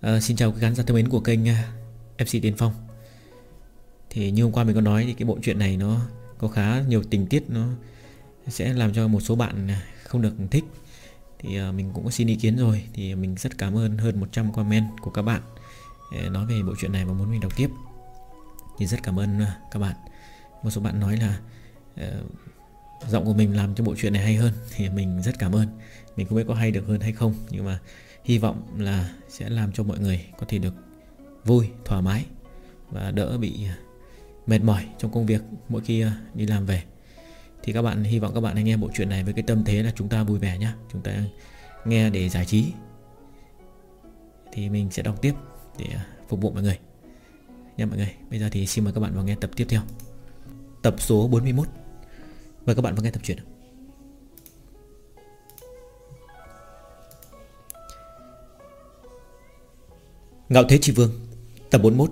à, Xin chào các khán giả thân mến của kênh ờ, FC Tiến Phong. Thì như hôm qua mình có nói thì cái bộ truyện này nó có khá nhiều tình tiết nó sẽ làm cho một số bạn không được thích. Thì à, mình cũng có xin ý kiến rồi Thì mình rất cảm ơn hơn 100 comment của các bạn Nói về bộ truyện này và muốn mình đọc tiếp. Thì rất cảm ơn các bạn. Một số bạn nói là uh, Giọng của mình làm cho bộ truyện này hay hơn Thì mình rất cảm ơn. Mình không biết có hay được hơn hay không Nhưng mà Hy vọng là sẽ làm cho mọi người có thể được vui, thoải mái Và đỡ bị à, mệt mỏi trong công việc mỗi khi à, đi làm về. Thì các bạn hy vọng các bạn hãy nghe bộ chuyện này với cái tâm thế là chúng ta vui vẻ nhá, Chúng ta nghe để giải trí. Thì mình sẽ đọc tiếp để à, phục vụ mọi người. Nha mọi người Bây giờ thì xin mời các bạn vào nghe tập tiếp theo. Tập số 41 Mời các bạn vào nghe tập truyện Ngạo Thế Chi Vương, Tập 41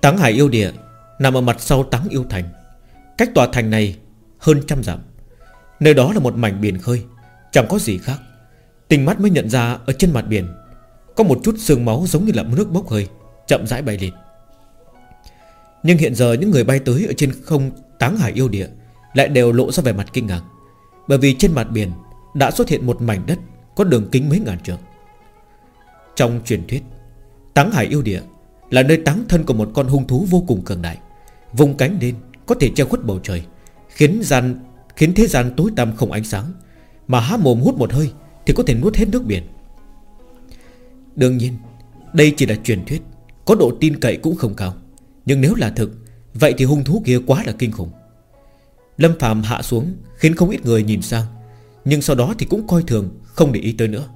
Táng Hải yêu địa Nằm ở mặt sau Táng Yêu Thành. Cách tòa thành này hơn trăm dặm. Nơi đó là một mảnh biển khơi, Chẳng có gì khác. Tình mắt mới nhận ra ở trên mặt biển, Có một chút sương máu giống như là nước bốc hơi, Chậm rãi bay lên Nhưng hiện giờ những người bay tới Ở trên không Táng Hải yêu địa Lại đều lộ ra vẻ mặt kinh ngạc, Bởi vì trên mặt biển Đã xuất hiện một mảnh đất Có đường kính mấy ngàn trượng trong truyền thuyết. Táng hải yêu địa Là nơi táng thân của một con hung thú vô cùng cường đại, Vùng cánh lên Có thể che khuất bầu trời, Khiến gian, khiến thế gian tối tăm không ánh sáng, Mà há mồm hút một hơi Thì có thể nuốt hết nước biển. Đương nhiên, Đây chỉ là truyền thuyết, Có độ tin cậy cũng không cao, Nhưng nếu là thực, Vậy thì hung thú kia quá là kinh khủng. Lâm Phạm hạ xuống Khiến không ít người nhìn sang, Nhưng sau đó thì cũng coi thường, Không để ý tới nữa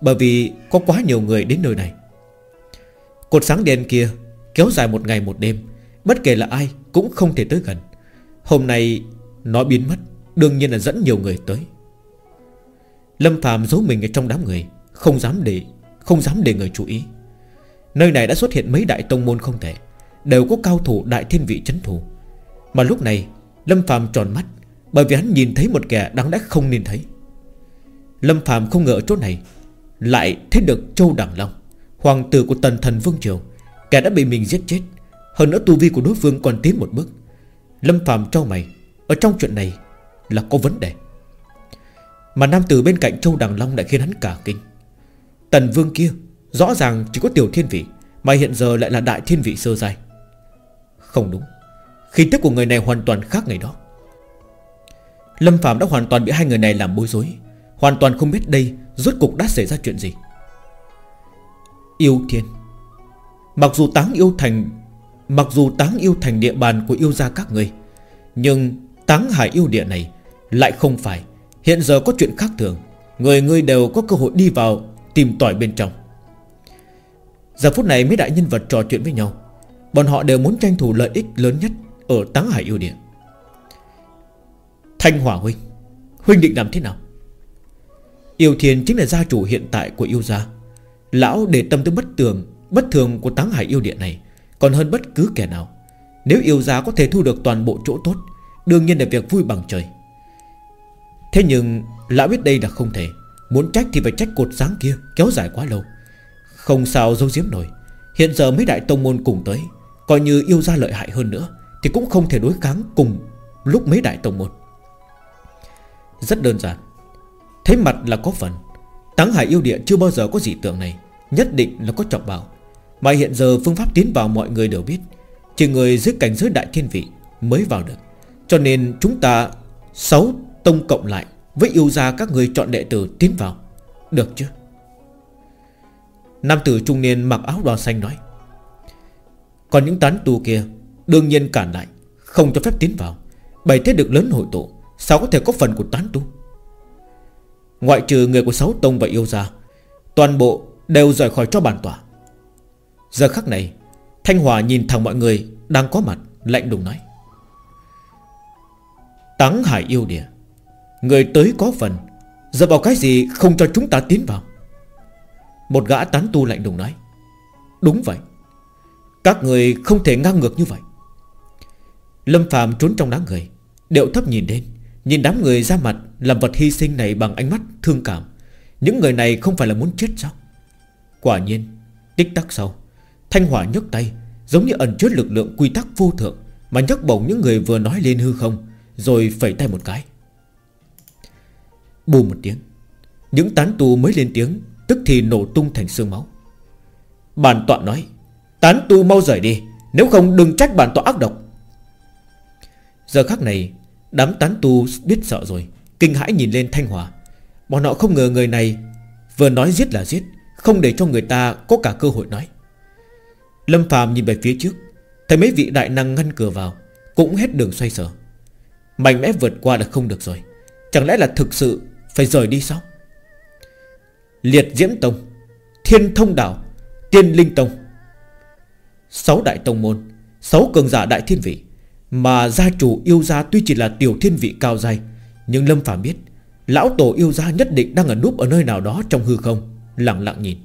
bởi vì có quá nhiều người đến nơi này. Cột sáng đèn kia Kéo dài một ngày một đêm, Bất kể là ai cũng không thể tới gần. Hôm nay nó biến mất, Đương nhiên là dẫn nhiều người tới. Lâm Phạm giấu mình ở trong đám người, Không dám để, Không dám để người chú ý. Nơi này đã xuất hiện mấy đại tông môn không thể, Đều có cao thủ đại thiên vị chấn thủ. Mà lúc này, Lâm Phạm tròn mắt, Bởi vì hắn nhìn thấy một kẻ đáng lẽ không nên thấy. Lâm Phạm không ngờ ở chỗ này lại thấy được Châu Đằng Long, Hoàng tử của tần thần Vương Triều, Kẻ đã bị mình giết chết. Hơn nữa tu vi của đối phương còn tiến một bước. Lâm Phạm cho mày, Ở trong chuyện này là có vấn đề. Mà nam tử bên cạnh Châu Đằng Long lại khiến hắn cả kinh. Tần Vương kia, Rõ ràng chỉ có tiểu thiên vị, Mà hiện giờ lại là đại thiên vị sơ giai. Không đúng, Khí tức của người này hoàn toàn khác ngày đó. Lâm Phạm đã hoàn toàn bị hai người này làm bối rối, Hoàn toàn không biết đây Rốt cục đã xảy ra chuyện gì? Yêu thiên. Mặc dù táng yêu thành, Mặc dù táng yêu thành địa bàn của yêu gia các người Nhưng táng hải yêu địa này Lại không phải. Hiện giờ có chuyện khác thường. Người người đều có cơ hội đi vào, Tìm tỏi bên trong. Giờ phút này mấy đại nhân vật trò chuyện với nhau. Bọn họ đều muốn tranh thủ lợi ích lớn nhất Ở táng hải yêu địa. Thanh Hỏa Huynh Huynh định làm thế nào? Yêu Thiên chính là gia chủ hiện tại của yêu gia. Lão để tâm tới bất tường, Bất thường của táng hải yêu điện này, Còn hơn bất cứ kẻ nào. Nếu yêu gia có thể thu được toàn bộ chỗ tốt, Đương nhiên là việc vui bằng trời. Thế nhưng, Lão biết đây là không thể. Muốn trách thì phải trách cột sáng kia, Kéo dài quá lâu. Không sao dấu diếm nổi. Hiện giờ mấy đại tông môn cùng tới, Coi như yêu gia lợi hại hơn nữa, Thì cũng không thể đối kháng cùng Lúc mấy đại tông môn. Rất đơn giản thế mặt là có phần. Táng hải yêu địa chưa bao giờ có dị tượng này, Nhất định là có trọng bảo. Mà hiện giờ phương pháp tiến vào mọi người đều biết, Chỉ người dưới cảnh giới đại thiên vị Mới vào được. Cho nên chúng ta, Sáu tông cộng lại Với yêu gia các người chọn đệ tử tiến vào, Được chứ? Nam tử trung niên mặc áo đỏ xanh nói, Còn những tán tu kia Đương nhiên cản lại, Không cho phép tiến vào. Bày thế được lớn hội tụ, Sao có thể có phần của tán tu? Ngoại trừ người của sáu tông và yêu gia, Toàn bộ đều rời khỏi cho bản tỏa Giờ khắc này, Thanh Hòa nhìn thẳng mọi người Đang có mặt, lạnh đùng nói. Táng hải yêu địa, Người tới có phần, Giờ vào cái gì không cho chúng ta tiến vào? Một gã tán tu lạnh đùng nói. Đúng vậy, Các người không thể ngang ngược như vậy. Lâm Phạm trốn trong đám người, Điệu thấp nhìn lên Nhìn đám người ra mặt, Làm vật hy sinh này bằng ánh mắt thương cảm. Những người này không phải là muốn chết sao? Quả nhiên, Tích tắc sau, Thanh hỏa nhấc tay, Giống như ẩn chứa lực lượng quy tắc vô thượng, Mà nhấc bổng những người vừa nói lên hư không, Rồi phẩy tay một cái. Bù một tiếng, Những tán tu mới lên tiếng, Tức thì nổ tung thành sương máu. Bản tọa nói, Tán tu mau rời đi, Nếu không đừng trách bản tọa ác độc. Giờ khắc này Đám tán tu biết sợ rồi, Kinh hãi nhìn lên Thanh Hòa. Bọn họ không ngờ người này Vừa nói giết là giết, Không để cho người ta có cả cơ hội nói. Lâm Phạm nhìn về phía trước, Thấy mấy vị đại năng ngăn cửa vào, Cũng hết đường xoay sở. Mạnh mẽ vượt qua là không được rồi, Chẳng lẽ là thực sự phải rời đi sao? Liệt Diễm Tông, Thiên Thông Đạo, Tiên Linh Tông. Sáu đại tông môn, Sáu cường giả đại thiên vị. Mà gia chủ yêu gia tuy chỉ là tiểu thiên vị cao dài Nhưng Lâm Phạm biết Lão tổ yêu gia nhất định đang ở núp ở nơi nào đó trong hư không, Lặng lặng nhìn.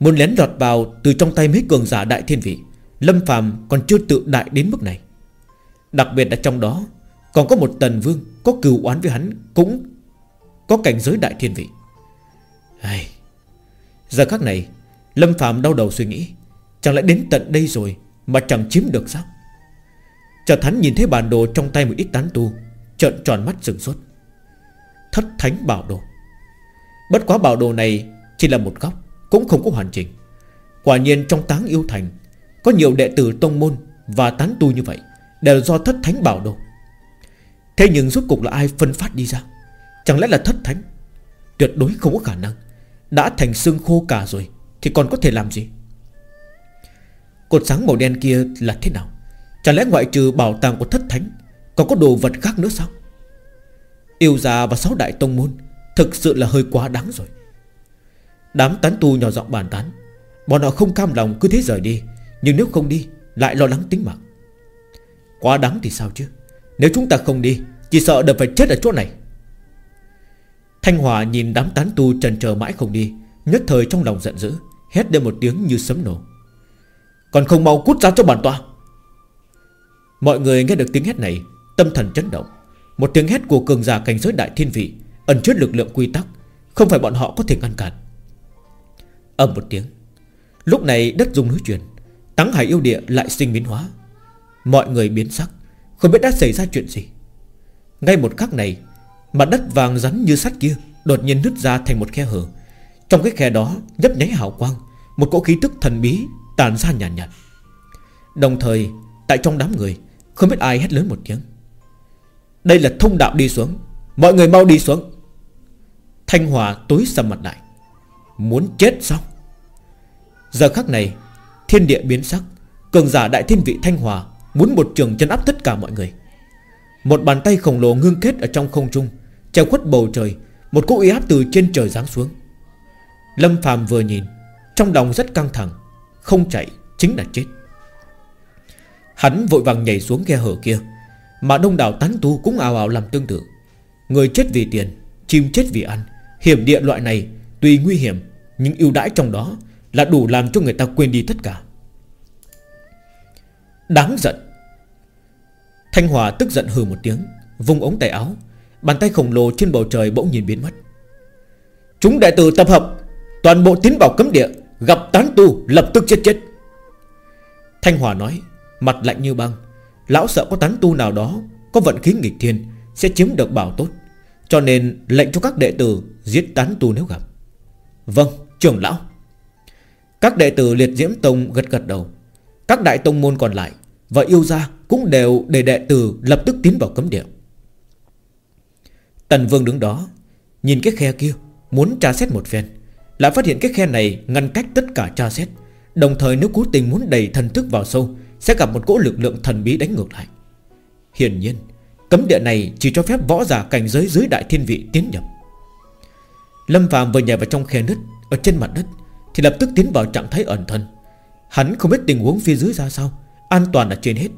Muốn lén lọt vào từ trong tay mấy cường giả đại thiên vị, Lâm Phạm còn chưa tự đại đến mức này. Đặc biệt là trong đó, Còn có một tần vương Có cừu oán với hắn Cũng có cảnh giới đại thiên vị. Ai... Giờ khắc này, Lâm Phạm đau đầu suy nghĩ, Chẳng lẽ đến tận đây rồi Mà chẳng chiếm được sao Chợt hắn nhìn thấy bản đồ trong tay một ít tán tu, Trợn tròn mắt sửng sốt. Thất thánh bảo đồ. Bất quá bảo đồ này Chỉ là một góc, Cũng không có hoàn chỉnh. Quả nhiên trong táng yêu thành, Có nhiều đệ tử tông môn Và tán tu như vậy Đều do thất thánh bảo đồ. Thế nhưng rốt cục là ai phân phát đi ra? Chẳng lẽ là thất thánh? Tuyệt đối không có khả năng. Đã thành xương khô cả rồi, Thì còn có thể làm gì? Cột sáng màu đen kia là thế nào? Chẳng lẽ ngoại trừ bảo tàng của thất thánh, Còn có đồ vật khác nữa sao? Yêu già và sáu đại tông môn, Thực sự là hơi quá đáng rồi. Đám tán tu nhỏ giọng bàn tán, Bọn họ không cam lòng cứ thế rời đi, Nhưng nếu không đi, Lại lo lắng tính mạng. Quá đáng thì sao chứ? Nếu chúng ta không đi, Chỉ sợ đợt phải chết ở chỗ này. Thanh Hòa nhìn đám tán tu trần chờ mãi không đi, Nhất thời trong lòng giận dữ, Hét lên một tiếng như sấm nổ. Còn không mau cút ra cho bản tòa. Mọi người nghe được tiếng hét này Tâm thần chấn động. Một tiếng hét của cường giả cảnh giới đại thiên vị Ẩn chứa lực lượng quy tắc Không phải bọn họ có thể ngăn cản. Ầm một tiếng. Lúc này đất dung núi chuyển Tắng hải yêu địa lại sinh biến hóa. Mọi người biến sắc Không biết đã xảy ra chuyện gì. Ngay một khắc này Mặt đất vàng rắn như sắt kia Đột nhiên nứt ra thành một khe hở. Trong cái khe đó nhấp nháy hào quang Một cỗ khí tức thần bí tàn ra nhàn nhạt, nhạt. Đồng thời Tại trong đám người không biết ai hét lớn một tiếng. Đây là thông đạo đi xuống. Mọi người mau đi xuống. Thanh Hòa tối sầm mặt lại. Muốn chết sao? Giờ khắc này, Thiên địa biến sắc. Cường giả đại thiên vị Thanh Hòa Muốn một trường chân áp tất cả mọi người. Một bàn tay khổng lồ ngưng kết ở trong không trung Treo khuất bầu trời, Một cỗ uy áp từ trên trời giáng xuống. Lâm phàm vừa nhìn, Trong lòng rất căng thẳng, Không chạy chính là chết. Hắn vội vàng nhảy xuống ghe hở kia. Mà đông đảo tán tu cũng ào ào làm tương tự. Người chết vì tiền, Chim chết vì ăn. Hiểm địa loại này, Tuy nguy hiểm, Nhưng ưu đãi trong đó Là đủ làm cho người ta quên đi tất cả. Đáng giận. Thanh Hòa tức giận hừ một tiếng vùng ống tay áo, Bàn tay khổng lồ trên bầu trời bỗng nhìn biến mất. Chúng đại tử tập hợp, Toàn bộ tiến vào cấm địa, Gặp tán tu lập tức chết chết. Thanh Hòa nói Mặt lạnh như băng. Lão sợ có tán tu nào đó, Có vận khí nghịch thiên, Sẽ chiếm được bảo tốt. Cho nên lệnh cho các đệ tử Giết tán tu nếu gặp. Vâng trưởng lão. Các đệ tử liệt diễm tông gật gật đầu. Các đại tông môn còn lại Và yêu gia cũng đều để đệ tử Lập tức tiến vào cấm địa. Tần Vương đứng đó, Nhìn cái khe kia, Muốn tra xét một phen. Lại phát hiện cái khe này ngăn cách tất cả tra xét. Đồng thời nếu cố tình muốn đầy thần thức vào sâu sẽ gặp một cỗ lực lượng thần bí đánh ngược lại. Hiển nhiên, Cấm địa này chỉ cho phép võ giả cảnh giới dưới đại thiên vị tiến nhập. Lâm Phạm vừa nhảy vào trong khe nứt, Ở trên mặt đất, Thì lập tức tiến vào trạng thái ẩn thân. Hắn không biết tình huống phía dưới ra sao, An toàn là trên hết.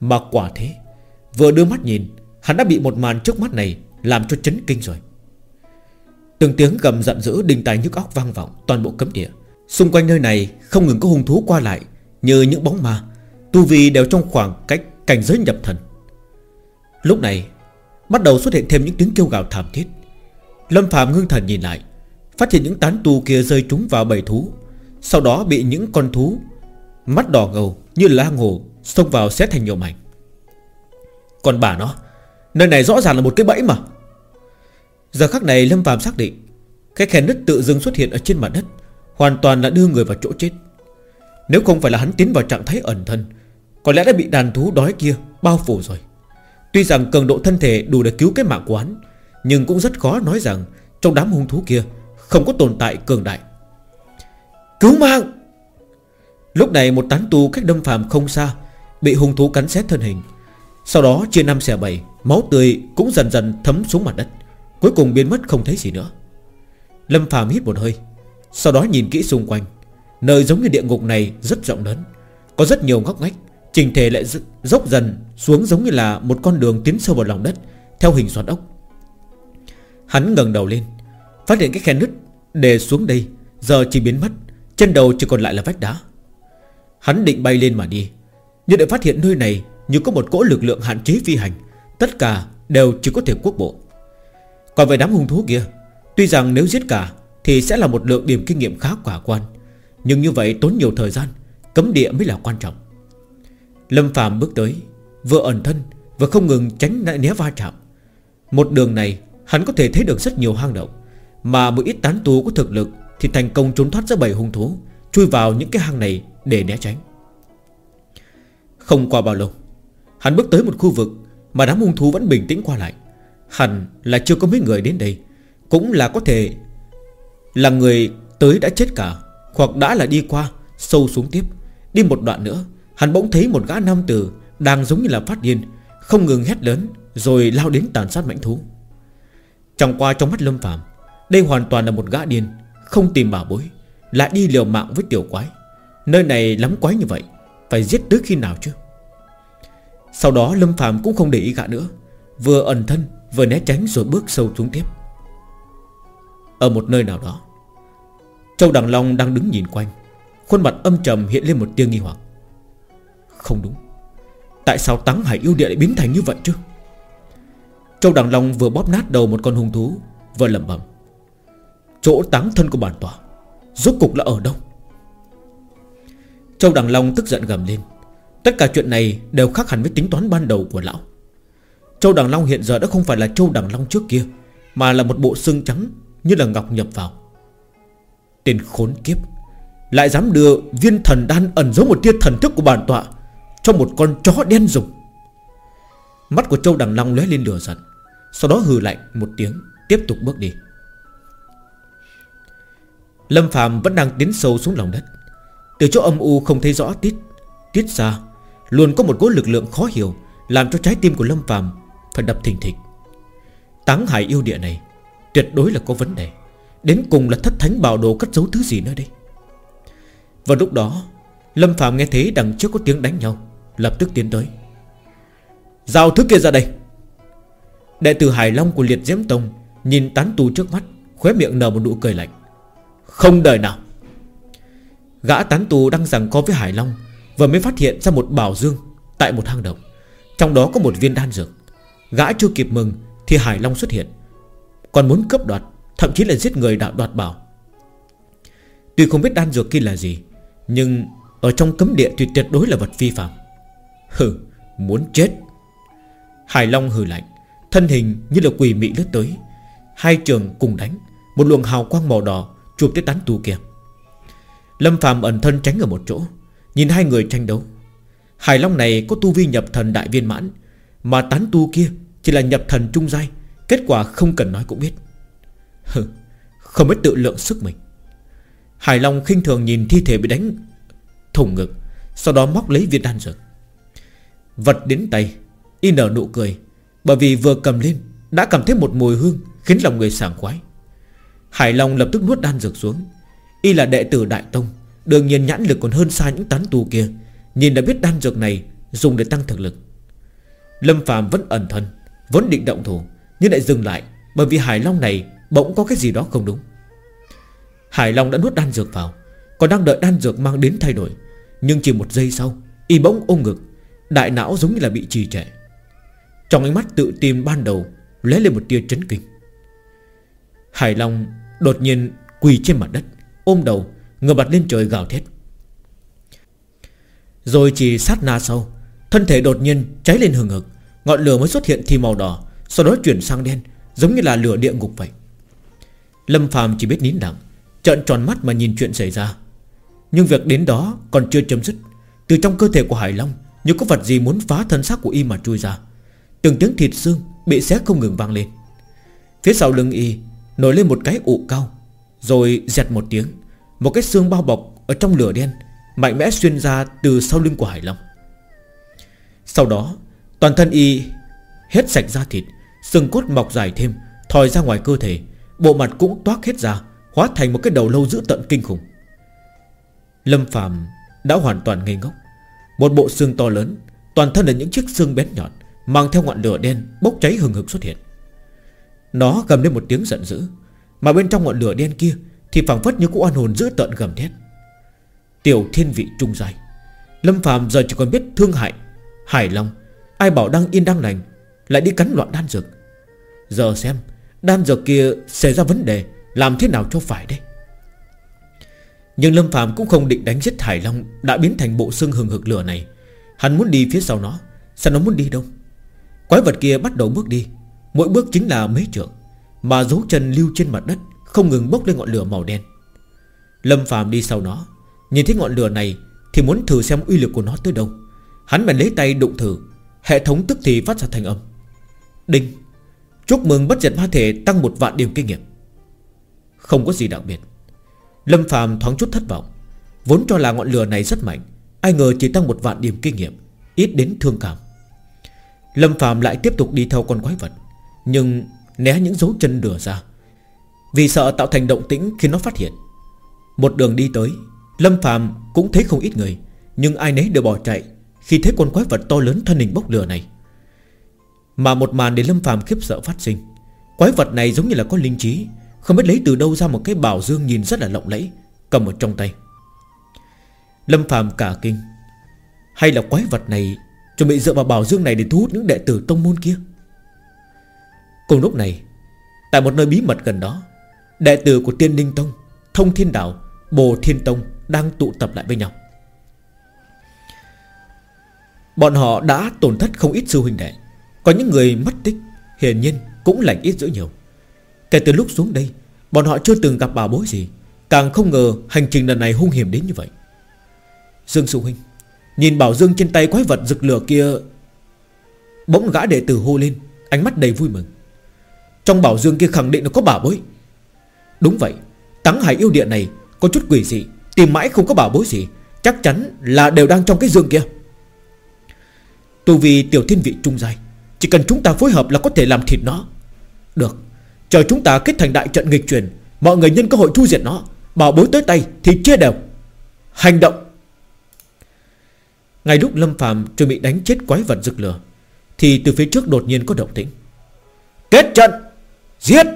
Mà quả thế, Vừa đưa mắt nhìn, Hắn đã bị một màn trước mắt này làm cho chấn kinh rồi. Từng tiếng gầm giận dữ đình tài nhức óc vang vọng Toàn bộ cấm địa. Xung quanh nơi này không ngừng có hung thú qua lại, Như những bóng ma. Tu vi đều trong khoảng cách cảnh giới nhập thần. Lúc này, Bắt đầu xuất hiện thêm những tiếng kêu gào thảm thiết. Lâm Phạm ngưng thần nhìn lại, Phát hiện những tán tu kia rơi trúng vào bầy thú. Sau đó bị những con thú Mắt đỏ ngầu như la ngồ Xông vào xét thành nhiều mảnh Còn bà nó, Nơi này rõ ràng là một cái bẫy mà. Giờ khắc này Lâm Phạm xác định, Cái khe nứt tự dưng xuất hiện ở trên mặt đất Hoàn toàn là đưa người vào chỗ chết. Nếu không phải là hắn tiến vào trạng thái ẩn thân có lẽ đã bị đàn thú đói kia Bao phủ rồi. Tuy rằng cường độ thân thể đủ để cứu cái mạng của hắn Nhưng cũng rất khó nói rằng Trong đám hung thú kia Không có tồn tại cường đại. Cứu mạng! Lúc này một tán tu cách đâm phàm không xa Bị hung thú cắn xét thân hình. Sau đó chia năm xẻ bảy, Máu tươi cũng dần dần thấm xuống mặt đất, Cuối cùng biến mất không thấy gì nữa. Lâm phàm hít một hơi, Sau đó nhìn kỹ xung quanh, Nơi giống như địa ngục này rất rộng lớn, Có rất nhiều ngóc ngách. Trình thể lại dốc dần xuống giống như là Một con đường tiến sâu vào lòng đất, Theo hình xoắn ốc. Hắn ngẩng đầu lên, Phát hiện cái khe nứt để xuống đây, Giờ chỉ biến mất chân đầu chỉ còn lại là vách đá. Hắn định bay lên mà đi, Nhưng để phát hiện nơi này Như có một cỗ lực lượng hạn chế phi hành, Tất cả đều chỉ có thể quốc bộ. Còn về đám hung thú kia, Tuy rằng nếu giết cả Thì sẽ là một lượng điểm kinh nghiệm khá quả quan, Nhưng như vậy tốn nhiều thời gian, Cấm địa mới là quan trọng. Lâm Phạm bước tới, Vừa ẩn thân Vừa không ngừng tránh né va chạm. Một đường này, Hắn có thể thấy được rất nhiều hang động, Mà một ít tán tu có thực lực Thì thành công trốn thoát ra bảy hung thú, Chui vào những cái hang này để né tránh. Không qua bao lâu, Hắn bước tới một khu vực Mà đám hung thú vẫn bình tĩnh qua lại. Hẳn là chưa có mấy người đến đây, Cũng là có thể Là người tới đã chết cả, Hoặc đã là đi qua, Sâu xuống tiếp, Đi một đoạn nữa Hắn bỗng thấy một gã nam tử Đang giống như là phát điên, Không ngừng hét lớn Rồi lao đến tàn sát mãnh thú. Trong qua trong mắt lâm phàm, Đây hoàn toàn là một gã điên, Không tìm bảo bối, Lại đi liều mạng với tiểu quái. Nơi này lắm quái như vậy, Phải giết tới khi nào chứ? Sau đó Lâm Phạm cũng không để ý gã nữa, Vừa ẩn thân, vừa né tránh rồi bước sâu xuống tiếp. Ở một nơi nào đó, Châu Đằng Long đang đứng nhìn quanh, Khuôn mặt âm trầm hiện lên một tia nghi hoặc. Không đúng. Tại sao Tắng Hải yêu địa lại biến thành như vậy chứ? Châu Đằng Long vừa bóp nát đầu một con hung thú, Vừa lẩm bẩm. Chỗ táng thân của bản tòa, Rốt cục là ở đâu? Châu Đằng Long tức giận gầm lên. Tất cả chuyện này đều khác hẳn với tính toán ban đầu của lão. Châu Đằng Long hiện giờ đã không phải là Châu Đằng Long trước kia, Mà là một bộ xương trắng Như là ngọc nhập vào. Tên khốn kiếp, Lại dám đưa viên thần đan ẩn giấu một tia thần thức của bản tọa cho một con chó đen dùng Mắt của Châu Đằng Long lóe lên lửa giận, Sau đó hừ lạnh một tiếng, Tiếp tục bước đi. Lâm Phạm vẫn đang tiến sâu xuống lòng đất. Từ chỗ âm u không thấy rõ tiết Tiết ra Luôn có một cỗ lực lượng khó hiểu Làm cho trái tim của Lâm Phàm Phải đập thình thịch. Táng hải yêu địa này, Tuyệt đối là có vấn đề. Đến cùng là thất thánh bảo đồ cất giấu thứ gì nữa đây? Vào lúc đó, Lâm Phạm nghe thấy đằng trước có tiếng đánh nhau. Lập tức tiến tới. Giao thứ kia ra đây. Đệ tử Hải Long của liệt diễm tông Nhìn tán tù trước mắt, Khóe miệng nở một nụ cười lạnh. Không đời nào. Gã tán tù đang rằng co với Hải Long, Vừa mới phát hiện ra một bảo dương Tại một hang động. Trong đó có một viên đan dược. Gã chưa kịp mừng Thì Hải Long xuất hiện. Còn muốn cướp đoạt, Thậm chí là giết người đạo đoạt bảo. Tuy không biết đan dược kia là gì, Nhưng ở trong cấm địa thì tuyệt đối là vật phi phạm. Hừ, Muốn chết. Hải Long hừ lạnh, Thân hình như là quỷ mị lướt tới. Hai trường cùng đánh, Một luồng hào quang màu đỏ chụp tới tán tù kia. Lâm Phạm ẩn thân tránh ở một chỗ, Nhìn hai người tranh đấu. Hải Long này có tu vi nhập thần đại viên mãn, Mà tán tu kia Chỉ là nhập thần trung giai, Kết quả không cần nói cũng biết. Hừ, Không biết tự lượng sức mình. Hải Long khinh thường nhìn thi thể bị đánh Thùng ngực, Sau đó móc lấy viên đan dược. Vật đến tay, Y nở nụ cười, Bởi vì vừa cầm lên, Đã cảm thấy một mùi hương Khiến lòng người sảng khoái. Hải Long lập tức nuốt đan dược xuống. Y là đệ tử Đại Tông, Đương nhiên nhãn lực còn hơn xa những tán tu kia, Nhìn đã biết đan dược này Dùng để tăng thực lực. Lâm Phạm vẫn ẩn thân Vẫn định động thủ, Nhưng lại dừng lại, Bởi vì Hải Long này bỗng có cái gì đó không đúng. Hải Long đã nuốt đan dược vào, Còn đang đợi đan dược mang đến thay đổi, Nhưng chỉ một giây sau, Y bỗng ôm ngực Đại não giống như là bị trì trệ. Trong ánh mắt tự tìm ban đầu, lóe lên một tia chấn kinh. Hải Long đột nhiên Quỳ trên mặt đất, Ôm đầu, Ngửa mặt lên trời gào thét. Rồi chỉ sát na sau, Thân thể đột nhiên cháy lên hừng hực, Ngọn lửa mới xuất hiện thì màu đỏ, Sau đó chuyển sang đen, Giống như là lửa địa ngục vậy. Lâm phàm chỉ biết nín lặng, Trợn tròn mắt mà nhìn chuyện xảy ra. Nhưng việc đến đó còn chưa chấm dứt. Từ trong cơ thể của Hải Long như có vật gì muốn phá thân xác của y mà chui ra. Từng tiếng thịt xương Bị xé không ngừng vang lên. Phía sau lưng y Nổi lên một cái ụ cao, Rồi dẹt một tiếng. Một cái xương bao bọc ở trong lửa đen Mạnh mẽ xuyên ra từ sau lưng của Hải Long. Sau đó, Toàn thân y hết sạch da thịt, Xương cốt mọc dài thêm, Thòi ra ngoài cơ thể, Bộ mặt cũng toát hết ra, Hóa thành một cái đầu lâu dữ tận kinh khủng. Lâm Phạm đã hoàn toàn ngây ngốc. Một bộ xương to lớn, Toàn thân là những chiếc xương bén nhọn, Mang theo ngọn lửa đen bốc cháy hừng hực xuất hiện. Nó gầm lên một tiếng giận dữ, Mà bên trong ngọn lửa đen kia Thì phảng phất như cũ oan hồn dữ tận gầm thét. Tiểu thiên vị trung dài Lâm phàm giờ chỉ còn biết thương hại Hải Long Ai bảo đang yên đang lành, Lại đi cắn loạn đan dược. Giờ xem, Đan dược kia xảy ra vấn đề, Làm thế nào cho phải đây? Nhưng Lâm Phạm cũng không định đánh giết Hải Long Đã biến thành bộ xương hừng hực lửa này. Hắn muốn đi phía sau nó. Sao nó muốn đi đâu? Quái vật kia bắt đầu bước đi. Mỗi bước chính là mấy trượng, Mà dấu chân lưu trên mặt đất Không ngừng bốc lên ngọn lửa màu đen. Lâm Phạm đi sau nó. Nhìn thấy ngọn lửa này Thì muốn thử xem uy lực của nó tới đâu. Hắn bèn lấy tay đụng thử. Hệ thống tức thì phát ra thành âm. Đinh. Chúc mừng bất diệt ma thể tăng một vạn điểm kinh nghiệm. Không có gì đặc biệt. Lâm Phạm thoáng chút thất vọng. Vốn cho là ngọn lửa này rất mạnh, Ai ngờ chỉ tăng một vạn điểm kinh nghiệm, Ít đến thương cảm. Lâm Phạm lại tiếp tục đi theo con quái vật, Nhưng né những dấu chân lửa ra. Vì sợ tạo thành động tĩnh khi nó phát hiện. Một đường đi tới, Lâm Phạm cũng thấy không ít người, Nhưng ai nấy đều bỏ chạy Khi thấy con quái vật to lớn thân hình bốc lửa này. Mà một màn để Lâm Phạm khiếp sợ phát sinh. Quái vật này giống như là có linh trí không biết lấy từ đâu ra một cái bảo dương nhìn rất là lộng lẫy, Cầm ở trong tay. Lâm phàm cả kinh. Hay là quái vật này Chuẩn bị dựa vào bảo dương này để thu hút những đệ tử tông môn kia? Cùng lúc này, Tại một nơi bí mật gần đó, Đệ tử của tiên ninh tông, Thông thiên đạo Bồ thiên tông Đang tụ tập lại với nhau. Bọn họ đã tổn thất không ít sư huynh đệ. Có những người mất tích, Hiển nhiên cũng lành ít dữ nhiều. Kể từ lúc xuống đây, Bọn họ chưa từng gặp bảo bối gì. Càng không ngờ hành trình lần này hung hiểm đến như vậy. Dương sư huynh, Nhìn bảo dương trên tay quái vật rực lửa kia, Bỗng gã đệ tử hô lên, Ánh mắt đầy vui mừng. Trong bảo dương kia khẳng định là có bảo bối. Đúng vậy Tắng hải yêu địa này có chút quỷ gì Tìm mãi không có bảo bối gì, Chắc chắn là đều đang trong cái dương kia. Tu vì tiểu thiên vị trung dài Chỉ cần chúng ta phối hợp là có thể làm thịt nó. Được. Chờ chúng ta kết thành đại trận nghịch truyền Mọi người nhân cơ hội thu diệt nó, Bảo bối tới tay thì chia đều. Hành động. Ngay lúc Lâm phàm chuẩn bị đánh chết quái vật rực lửa, Thì từ phía trước đột nhiên có động tĩnh. Kết trận. Giết.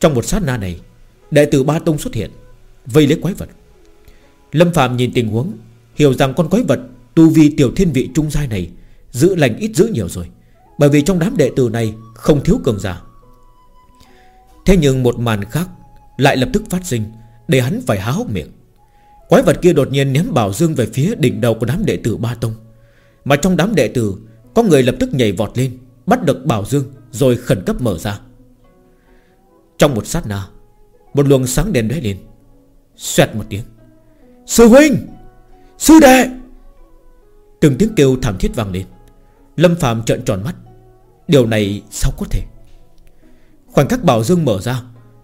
Trong một sát na này, Đệ tử Ba Tông xuất hiện, Vây lấy quái vật. Lâm phàm nhìn tình huống, Hiểu rằng con quái vật Tu vi tiểu thiên vị trung giai này Giữ lành ít giữ nhiều rồi, Bởi vì trong đám đệ tử này không thiếu cường giả. Thế nhưng một màn khác Lại lập tức phát sinh, Để hắn phải há hốc miệng. Quái vật kia đột nhiên ném bảo dương về phía đỉnh đầu của đám đệ tử Ba Tông. Mà trong đám đệ tử, Có người lập tức nhảy vọt lên, Bắt được bảo dương, Rồi khẩn cấp mở ra. Trong một sát na, Một luồng sáng đèn lóe lên. Xoẹt một tiếng. Sư huynh! Sư đệ! Từng tiếng kêu thảm thiết vang lên. Lâm Phạm trợn tròn mắt. Điều này sao có thể? Khoảnh khắc bảo dương mở ra,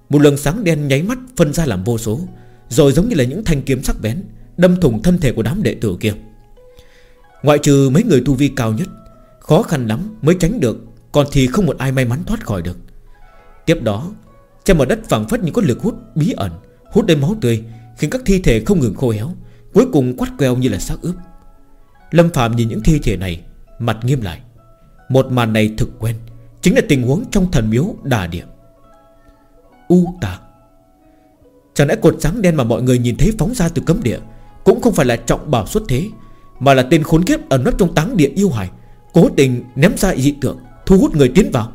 Một lần sáng đen nháy mắt phân ra làm vô số, rồi giống như là những thanh kiếm sắc bén, Đâm thủng thân thể của đám đệ tử kia. Ngoại trừ mấy người tu vi cao nhất, Khó khăn lắm mới tránh được, Còn thì không một ai may mắn thoát khỏi được. Tiếp đó, Trên mặt đất phẳng phất như có lực hút bí ẩn, Hút đến máu tươi, Khiến các thi thể không ngừng khô héo, Cuối cùng quắt queo như là xác ướp. Lâm Phạm nhìn những thi thể này, Mặt nghiêm lại. Một màn này thực quen. Chính là tình huống trong thần miếu đà điểm. U tà. Chẳng lẽ cột sáng đen mà mọi người nhìn thấy phóng ra từ cấm địa Cũng không phải là trọng bảo xuất thế, Mà là tên khốn kiếp ẩn nấp trong táng địa yêu hải Cố tình ném ra dị tượng, Thu hút người tiến vào?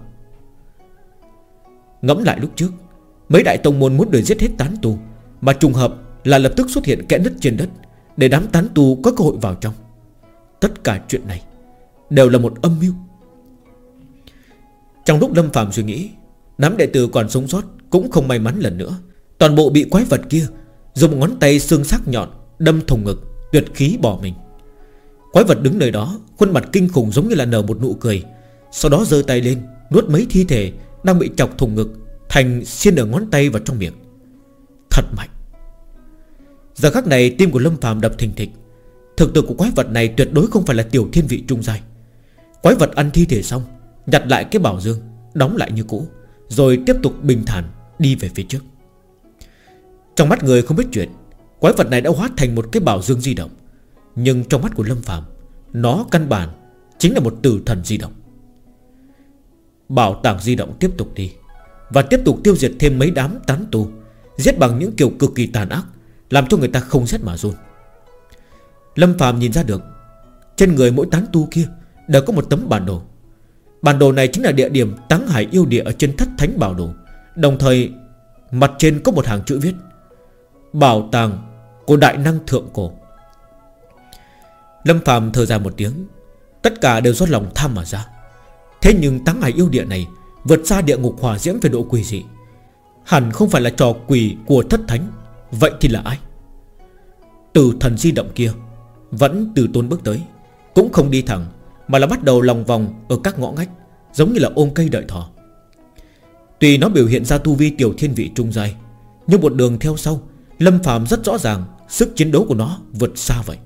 Ngẫm lại lúc trước, Mấy đại tông môn muốn đuổi giết hết tán tu, Mà trùng hợp là lập tức xuất hiện kẽ nứt trên đất Để đám tán tu có cơ hội vào trong. Tất cả chuyện này Đều là một âm mưu. Trong lúc Lâm Phạm suy nghĩ, Đám đệ tử còn sống sót Cũng không may mắn lần nữa. Toàn bộ bị quái vật kia Dùng ngón tay xương sắc nhọn Đâm thùng ngực, Tuyệt khí bỏ mình. Quái vật đứng nơi đó, Khuôn mặt kinh khủng giống như là nở một nụ cười. Sau đó giơ tay lên, Nuốt mấy thi thể Đang bị chọc thùng ngực Thành xiên ở ngón tay vào trong miệng. Thật mạnh. Giờ khắc này tim của Lâm phàm đập thình thịch. Thực lực của quái vật này tuyệt đối không phải là tiểu thiên vị trung giai. Quái vật ăn thi thể xong Nhặt lại cái bảo dương, Đóng lại như cũ, Rồi tiếp tục bình thản đi về phía trước. Trong mắt người không biết chuyện, Quái vật này đã hóa thành một cái bảo dương di động. Nhưng trong mắt của Lâm Phạm Nó căn bản Chính là một tử thần di động. Bảo tàng di động tiếp tục đi, Và tiếp tục tiêu diệt thêm mấy đám tán tu, Giết bằng những kiểu cực kỳ tàn ác, Làm cho người ta không rét mà run. Lâm Phạm nhìn ra được, Trên người mỗi tán tu kia Đều có một tấm bản đồ. Bản đồ này chính là địa điểm Táng Hải yêu địa ở trên thất thánh bảo đồ. Đồng thời, Mặt trên có một hàng chữ viết, Bảo tàng của đại năng thượng cổ. Lâm Phạm thở ra một tiếng, Tất cả đều do lòng tham mà ra. Thế nhưng táng hải yêu địa này Vượt xa địa ngục hỏa diễm về độ quỷ dị. Hẳn không phải là trò quỷ của thất thánh, Vậy thì là ai? Từ thần di động kia, Vẫn từ tôn bước tới, Cũng không đi thẳng mà là bắt đầu lòng vòng ở các ngõ ngách, Giống như là ôm cây đợi thỏ. Tuy nó biểu hiện ra tu vi tiểu thiên vị trung dài Nhưng một đường theo sau, Lâm Phạm rất rõ ràng Sức chiến đấu của nó vượt xa vậy.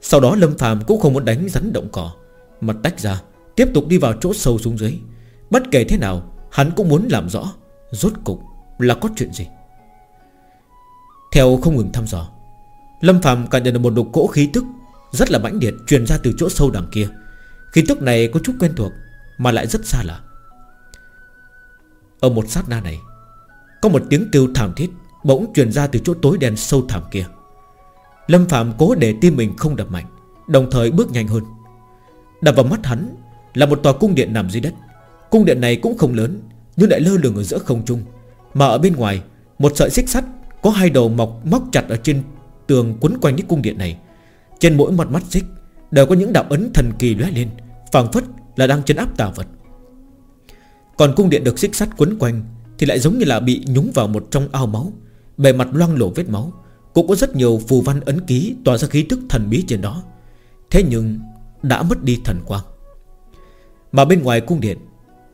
Sau đó Lâm Phạm cũng không muốn đánh rắn động cỏ, Mà tách ra, Tiếp tục đi vào chỗ sâu xuống dưới. Bất kể thế nào, Hắn cũng muốn làm rõ Rốt cục là có chuyện gì. Theo không ngừng thăm dò, Lâm Phạm cảm nhận được một đục cỗ khí tức rất là mãnh liệt, truyền ra từ chỗ sâu đằng kia. Khí tức này có chút quen thuộc, Mà lại rất xa lạ. Ở một sát na này, Có một tiếng kêu thảm thiết Bỗng truyền ra từ chỗ tối đen sâu thẳm kia. Lâm Phạm cố để tim mình không đập mạnh, Đồng thời bước nhanh hơn. Đập vào mắt hắn Là một tòa cung điện nằm dưới đất. Cung điện này cũng không lớn, Nhưng lại lơ lửng ở giữa không trung. Mà ở bên ngoài, Một sợi xích sắt Có hai đầu mọc móc chặt ở trên tường quấn quanh cái cung điện này. Trên mỗi mặt mắt xích Đều có những đạo ấn thần kỳ lóe lên, phảng phất là đang chấn áp tà vật. Còn cung điện được xích sắt quấn quanh Thì lại giống như là bị nhúng vào một trong ao máu, Bề mặt loang lổ vết máu, Cũng có rất nhiều phù văn ấn ký Tỏa ra khí tức thần bí trên đó. Thế nhưng đã mất đi thần quang. Mà bên ngoài cung điện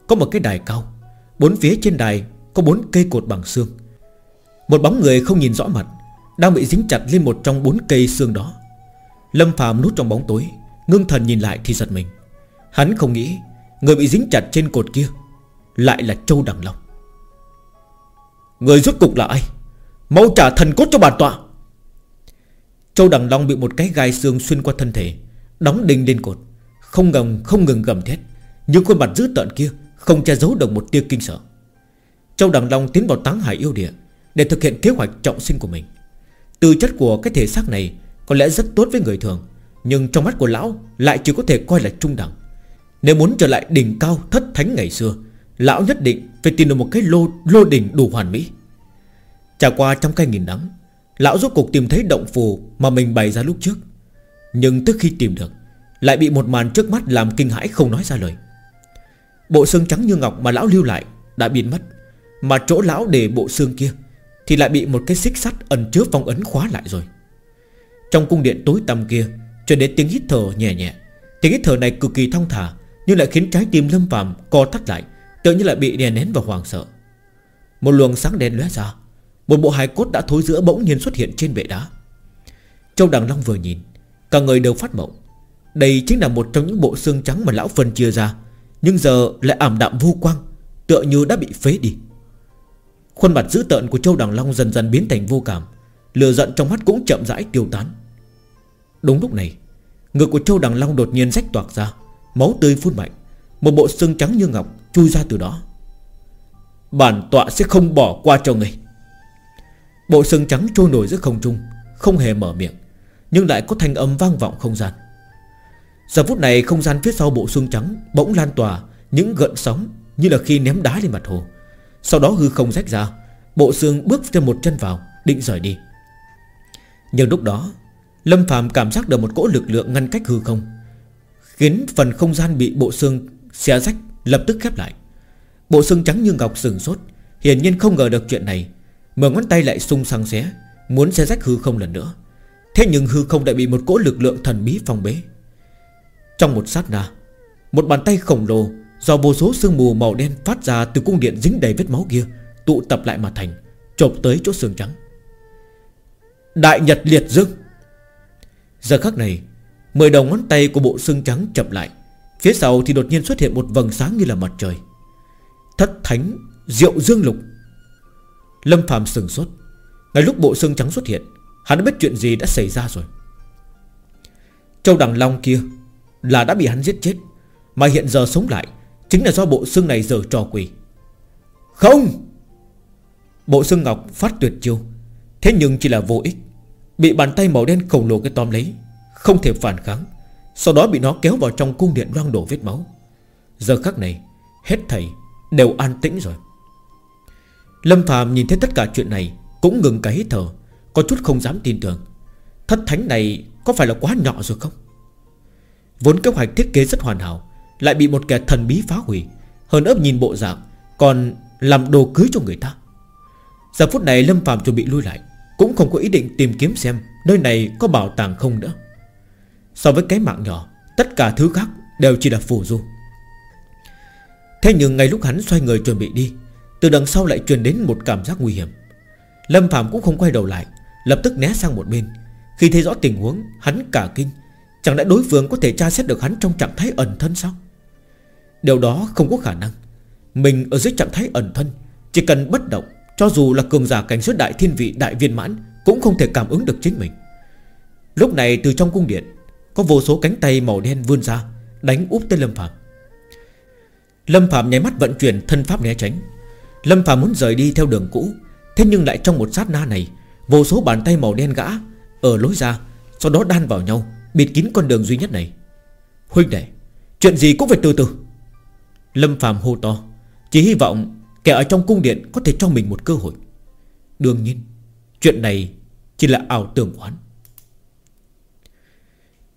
Có một cái đài cao, Bốn phía trên đài có bốn cây cột bằng xương. Một bóng người không nhìn rõ mặt, Đang bị dính chặt lên một trong bốn cây xương đó. Lâm phàm nút trong bóng tối, Ngưng thần nhìn lại thì giật mình. Hắn không nghĩ Người bị dính chặt trên cột kia Lại là Châu Đằng Long. Người rốt cục là ai? Mau trả thần cốt cho bản tọa. Châu Đằng Long bị một cái gai xương xuyên qua thân thể, Đóng đinh lên cột, Không ngừng không ngừng gầm thét, Nhưng khuôn mặt dữ tợn kia Không che giấu được một tia kinh sợ. Châu Đằng Long tiến vào táng hải yêu địa Để thực hiện kế hoạch trọng sinh của mình. Từ chất của cái thể xác này có lẽ rất tốt với người thường, Nhưng trong mắt của lão Lại chỉ có thể coi là trung đẳng. Nếu muốn trở lại đỉnh cao thất thánh ngày xưa, Lão nhất định phải tìm được một cái lô lô đỉnh đủ hoàn mỹ. Trải qua trăm cây nghìn đắng Lão rốt cuộc tìm thấy động phù Mà mình bày ra lúc trước. Nhưng tức khi tìm được, Lại bị một màn trước mắt làm kinh hãi không nói ra lời. Bộ xương trắng như ngọc mà lão lưu lại Đã biến mất, Mà chỗ lão để bộ xương kia Thì lại bị một cái xích sắt ẩn chứa phong ấn khóa lại rồi. Trong cung điện tối tăm kia Truyền đến tiếng hít thở nhẹ nhẹ. Tiếng hít thở này cực kỳ thong thả, Nhưng lại khiến trái tim lâm phàm co thắt lại Tự như lại bị đè nén và hoàng sợ. Một luồng sáng đen lóe ra, một bộ hài cốt đã thối giữa bỗng nhiên xuất hiện trên bệ đá. Châu Đằng Long vừa nhìn, Cả người đều phát mộng. Đây chính là một trong những bộ xương trắng mà lão phân chia ra, Nhưng giờ lại ảm đạm vô quang, Tựa như đã bị phế đi. Khuôn mặt dữ tợn của Châu Đằng Long dần dần biến thành vô cảm Lừa giận trong mắt cũng chậm rãi tiêu tán. Đúng lúc này, Ngực của Châu Đằng Long đột nhiên rách toạc ra, Máu tươi phun mạnh, Một bộ xương trắng như ngọc chui ra từ đó. Bản tọa sẽ không bỏ qua cho người Bộ xương trắng trôi nổi giữa không trung, Không hề mở miệng, Nhưng lại có thanh âm vang vọng không gian. Giờ phút này không gian phía sau bộ xương trắng Bỗng lan tỏa những gợn sóng Như là khi ném đá lên mặt hồ. Sau đó hư không rách ra, Bộ xương bước thêm một chân vào, Định rời đi. Nhưng lúc đó, Lâm Phạm cảm giác được một cỗ lực lượng ngăn cách hư không, Khiến phần không gian bị bộ xương xé rách Lập tức khép lại. Bộ xương trắng như ngọc sừng sốt, Hiển nhiên không ngờ được chuyện này Mở ngón tay lại sung sang xé, Muốn xé rách hư không lần nữa. Thế nhưng hư không đã bị một cỗ lực lượng thần bí phong bế. Trong một sát na, Một bàn tay khổng lồ Do vô số sương mù màu đen phát ra từ cung điện dính đầy vết máu kia Tụ tập lại mà thành, Chộp tới chỗ xương trắng. Đại Nhật Liệt Dương Giờ khắc này, Mười đầu ngón tay của bộ xương trắng chậm lại. Phía sau thì đột nhiên xuất hiện một vầng sáng như là mặt trời. Thất thánh Diệu Dương Lục. Lâm Phạm sừng sốt. Ngay lúc bộ xương trắng xuất hiện, Hắn đã biết chuyện gì đã xảy ra rồi. Châu Đằng Long kia Là đã bị hắn giết chết, Mà hiện giờ sống lại Chính là do bộ xương này giờ trò quỷ. Không! Bộ xương ngọc phát tuyệt chiêu. Thế nhưng chỉ là vô ích. Bị bàn tay màu đen khổng lồ cái tóm lấy, Không thể phản kháng. Sau đó bị nó kéo vào trong cung điện loang đổ vết máu. Giờ khắc này, Hết thầy đều an tĩnh rồi. Lâm Phạm nhìn thấy tất cả chuyện này, Cũng ngừng cái hít thở, Có chút không dám tin tưởng. Thất thánh này có phải là quá nhỏ rồi không? Vốn kế hoạch thiết kế rất hoàn hảo, Lại bị một kẻ thần bí phá hủy, Hơn ấp nhìn bộ dạng Còn làm đồ cưới cho người ta. Giờ phút này Lâm Phạm chuẩn bị lui lại. Cũng không có ý định tìm kiếm xem Nơi này có bảo tàng không nữa. So với cái mạng nhỏ, Tất cả thứ khác đều chỉ là phù du. Thế nhưng ngay lúc hắn xoay người chuẩn bị đi, Từ đằng sau lại truyền đến một cảm giác nguy hiểm. Lâm Phạm cũng không quay đầu lại, Lập tức né sang một bên. Khi thấy rõ tình huống, hắn cả kinh. Chẳng lẽ đối phương có thể tra xét được hắn trong trạng thái ẩn thân sao? Điều đó không có khả năng. Mình ở dưới trạng thái ẩn thân, Chỉ cần bất động cho dù là cường giả cảnh xuất đại thiên vị đại viên mãn, Cũng không thể cảm ứng được chính mình. Lúc này từ trong cung điện, Có vô số cánh tay màu đen vươn ra, Đánh úp tới Lâm Phạm Lâm Phạm nháy mắt vận chuyển thân pháp né tránh. Lâm Phạm muốn rời đi theo đường cũ, Thế nhưng lại trong một sát na này, Vô số bàn tay màu đen gã Ở lối ra, Sau đó đan vào nhau, Bịt kín con đường duy nhất này. Huynh đệ, Chuyện gì cũng phải từ từ. Lâm Phạm hô to, Chỉ hy vọng kẻ ở trong cung điện Có thể cho mình một cơ hội. Đương nhiên, Chuyện này chỉ là ảo tưởng quán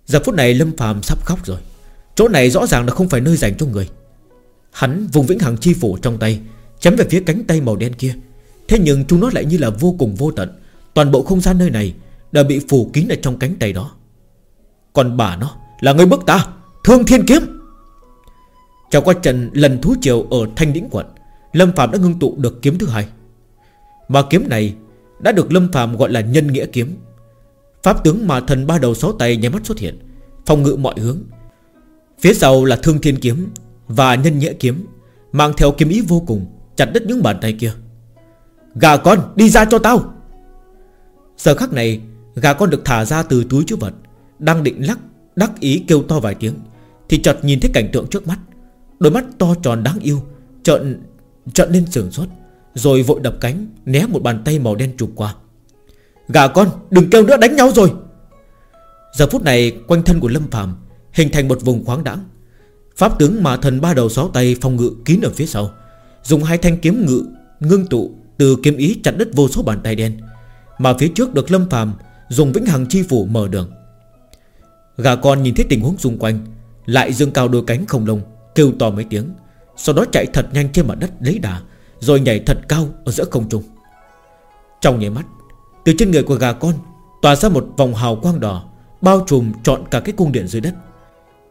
Giờ phút này Lâm phàm sắp khóc rồi. Chỗ này rõ ràng là không phải nơi dành cho người. Hắn vùng vĩnh hằng chi phủ trong tay, Chém về phía cánh tay màu đen kia. Thế nhưng chúng nó lại như là vô cùng vô tận. Toàn bộ không gian nơi này Đã bị phủ kín ở trong cánh tay đó. Còn bà nó là người bức ta, Thương thiên kiếm. Trải qua trận lần thú triều ở Thanh Đĩnh quận Lâm Phạm đã ngưng tụ được kiếm thứ hai. Mà kiếm này Đã được Lâm Phạm gọi là nhân nghĩa kiếm. Pháp tướng mà thần ba đầu sáu tay nháy mắt xuất hiện, Phòng ngự mọi hướng. Phía sau là thương thiên kiếm Và nhân nghĩa kiếm, Mang theo kiếm ý vô cùng, Chặt đứt những bàn tay kia. Gà con, đi ra cho tao! Giờ khắc này, Gà con được thả ra từ túi chứa vật, Đang định lắc, Đắc ý kêu to vài tiếng, Thì chợt nhìn thấy cảnh tượng trước mắt. Đôi mắt to tròn đáng yêu, Trợn trợn lên sườn sốt, Rồi vội đập cánh, Né một bàn tay màu đen chụp qua. Gà con, đừng kêu nữa, đánh nhau rồi. Giờ phút này, quanh thân của Lâm Phạm Hình thành một vùng khoáng đãng. Pháp tướng mà thần ba đầu sáu tay phòng ngự kín ở phía sau, Dùng hai thanh kiếm ngự, Ngưng tụ từ kiếm ý chặt đứt vô số bàn tay đen, Mà phía trước được Lâm Phạm Dùng vĩnh hằng chi phủ mở đường. Gà con nhìn thấy tình huống xung quanh, Lại dương cao đôi cánh không lông Kêu to mấy tiếng. Sau đó chạy thật nhanh trên mặt đất lấy đà, Rồi nhảy thật cao ở giữa không trung. Trong nháy mắt, Từ trên người của gà con, Tỏa ra một vòng hào quang đỏ, Bao trùm trọn cả cái cung điện dưới đất.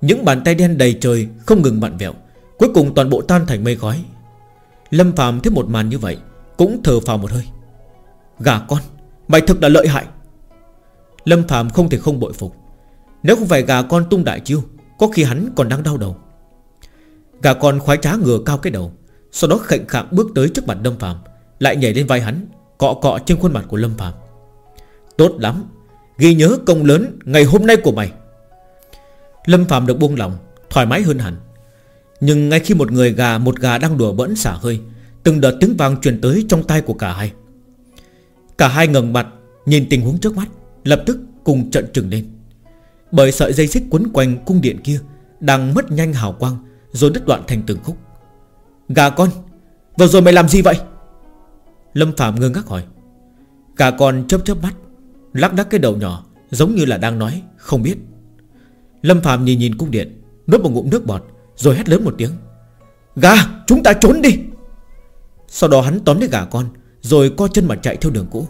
Những bàn tay đen đầy trời Không ngừng mặn vẹo, Cuối cùng toàn bộ tan thành mây khói. Lâm phàm thấy một màn như vậy, Cũng thở phào một hơi. Gà con, Mày thực là lợi hại. Lâm phàm không thể không bội phục. Nếu không phải gà con tung đại chiêu, Có khi hắn còn đang đau đầu. Gà con khoái trá ngừa cao cái đầu, Sau đó khệnh khạng bước tới trước mặt Lâm Phạm Lại nhảy lên vai hắn, Cọ cọ trên khuôn mặt của Lâm Phạm Tốt lắm, Ghi nhớ công lớn ngày hôm nay của mày. Lâm Phạm được buông lòng Thoải mái hơn hẳn. Nhưng ngay khi một người gà, Một gà đang đùa bỡn xả hơi, Từng đợt tiếng vang truyền tới trong tay của cả hai. Cả hai ngẩng mặt, Nhìn tình huống trước mắt, Lập tức cùng trận trừng lên. Bởi sợi dây xích quấn quanh cung điện kia Đang mất nhanh hào quang rồi đứt đoạn thành từng khúc. Gà con, Vừa rồi mày làm gì vậy? Lâm Phạm ngơ ngác hỏi. Gà con chớp chớp mắt, Lắc đắc cái đầu nhỏ, Giống như là đang nói, Không biết. Lâm Phạm nhìn nhìn cung điện, Nuốt một ngụm nước bọt, Rồi hét lớn một tiếng. Gà, chúng ta trốn đi! Sau đó hắn tóm lấy gà con, Rồi co chân mà chạy theo đường cũ.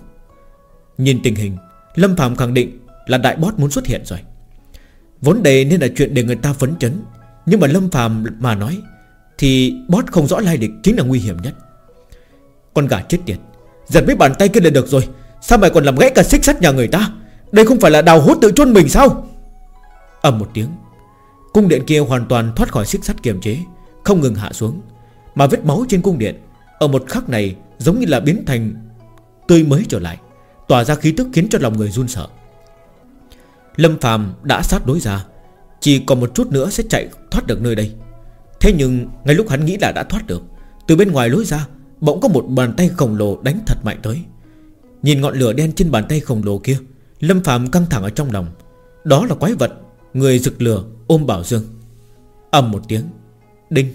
Nhìn tình hình, Lâm Phạm khẳng định là đại boss muốn xuất hiện rồi. Vốn đây nên là chuyện để người ta phấn chấn nhưng mà Lâm Phạm mà nói Thì boss không rõ lai lịch chính là nguy hiểm nhất. Con gà chết tiệt, Giật mấy bàn tay kia là được rồi, Sao mày còn làm gãy cả xích sắt nhà người ta? Đây không phải là đào hốt tự chôn mình sao? Ầm một tiếng, Cung điện kia hoàn toàn thoát khỏi xích sắt kiềm chế, Không ngừng hạ xuống, Mà vết máu trên cung điện Ở một khắc này giống như là biến thành Tươi mới trở lại, Tỏa ra khí tức khiến cho lòng người run sợ. Lâm Phàm đã sát đối ra chỉ còn một chút nữa sẽ chạy thoát được nơi đây. Thế nhưng, ngay lúc hắn nghĩ là đã thoát được, Từ bên ngoài lối ra, Bỗng có một bàn tay khổng lồ đánh thật mạnh tới. Nhìn ngọn lửa đen trên bàn tay khổng lồ kia, Lâm Phạm căng thẳng ở trong lòng. Đó là quái vật Người rực lửa ôm Bảo Dương. Ầm một tiếng, Đinh,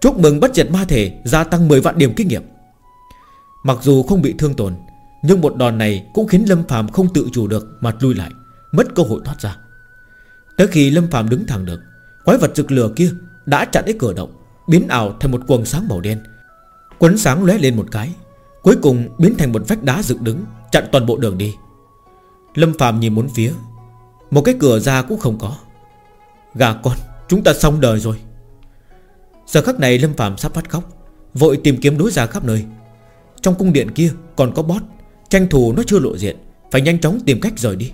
Chúc mừng bất diệt ma thể Gia tăng 10 vạn điểm kinh nghiệm. Mặc dù không bị thương tổn, Nhưng một đòn này cũng khiến Lâm Phạm không tự chủ được Mà lui lại, Mất cơ hội thoát ra. Tới khi Lâm Phạm đứng thẳng được Quái vật rực lửa kia đã chặn đến cửa động Biến ảo thành một quần sáng màu đen. Quấn sáng lóe lên một cái Cuối cùng biến thành một vách đá dựng đứng Chặn toàn bộ đường đi. Lâm Phạm nhìn bốn phía Một cái cửa ra cũng không có. Gà con chúng ta xong đời rồi. Giờ khắc này Lâm Phạm sắp phát khóc Vội tìm kiếm đối ra khắp nơi. Trong cung điện kia còn có bót, Tranh thủ nó chưa lộ diện Phải nhanh chóng tìm cách rời đi.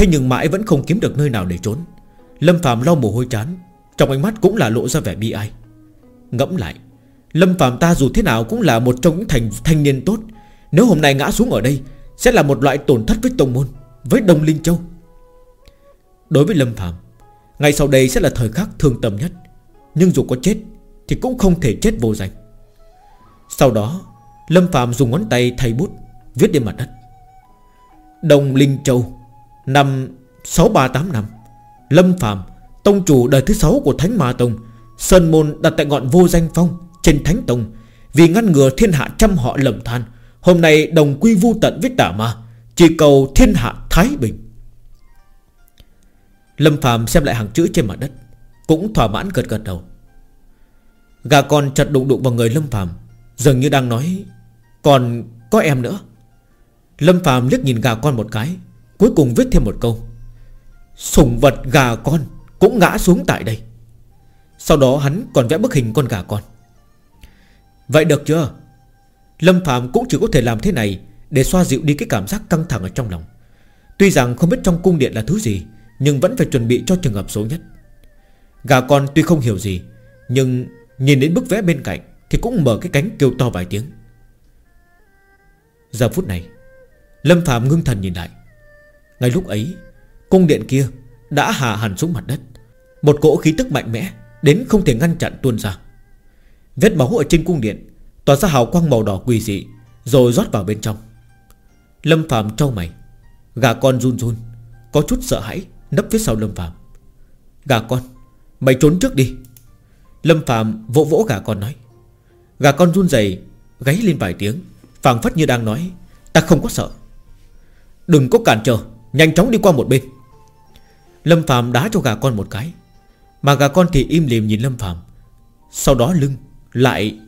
Thế nhưng mãi vẫn không kiếm được nơi nào để trốn. Lâm Phạm lau mồ hôi chán, Trong ánh mắt cũng là lộ ra vẻ bi ai. Ngẫm lại, Lâm Phạm ta dù thế nào cũng là một trong những thành, thanh niên tốt. Nếu hôm nay ngã xuống ở đây, Sẽ là một loại tổn thất với Tông Môn, Với Đông Linh Châu. Đối với Lâm Phạm Ngày sau đây sẽ là thời khắc thương tâm nhất. Nhưng dù có chết, Thì cũng không thể chết vô danh. Sau đó, Lâm Phạm dùng ngón tay thay bút, Viết lên mặt đất. Đông Linh Châu. Năm 638 năm, Lâm Phạm Tông chủ đời thứ 6 của Thánh Ma Tông, Sơn Môn đặt tại ngọn vô danh phong Trên Thánh Tông, Vì ngăn ngừa thiên hạ trăm họ lầm than, Hôm nay đồng quy vu tận với tả ma, Chỉ cầu thiên hạ Thái Bình. Lâm Phạm xem lại hàng chữ trên mặt đất, Cũng thỏa mãn gật gật đầu. Gà con chặt đụng đụng vào người Lâm Phạm Dường như đang nói, Còn có em nữa? Lâm Phạm liếc nhìn gà con một cái Cuối cùng viết thêm một câu. Sùng vật gà con Cũng ngã xuống tại đây. Sau đó hắn còn vẽ bức hình con gà con. Vậy được chưa? Lâm Phạm cũng chỉ có thể làm thế này Để xoa dịu đi cái cảm giác căng thẳng ở trong lòng. Tuy rằng không biết trong cung điện là thứ gì, Nhưng vẫn phải chuẩn bị cho trường hợp số nhất. Gà con tuy không hiểu gì, Nhưng nhìn đến bức vẽ bên cạnh Thì cũng mở cái cánh kêu to vài tiếng. Giờ phút này, Lâm Phạm ngưng thần nhìn lại ngay lúc ấy, Cung điện kia đã hạ hẳn xuống mặt đất. Một cỗ khí tức mạnh mẽ Đến không thể ngăn chặn tuôn ra. Vết máu ở trên cung điện Tỏa ra hào quang màu đỏ quỳ dị Rồi rót vào bên trong. Lâm Phạm trao mày. Gà con run run, Có chút sợ hãi, nấp phía sau Lâm Phạm Gà con, Mày trốn trước đi. Lâm Phạm vỗ vỗ gà con nói. Gà con run rẩy, gáy lên vài tiếng, phảng phất như đang nói, Ta không có sợ. Đừng có cản trở Nhanh chóng đi qua một bên. Lâm Phạm đá cho gà con một cái, Mà gà con thì im lìm nhìn Lâm Phạm Sau đó lưng Lại,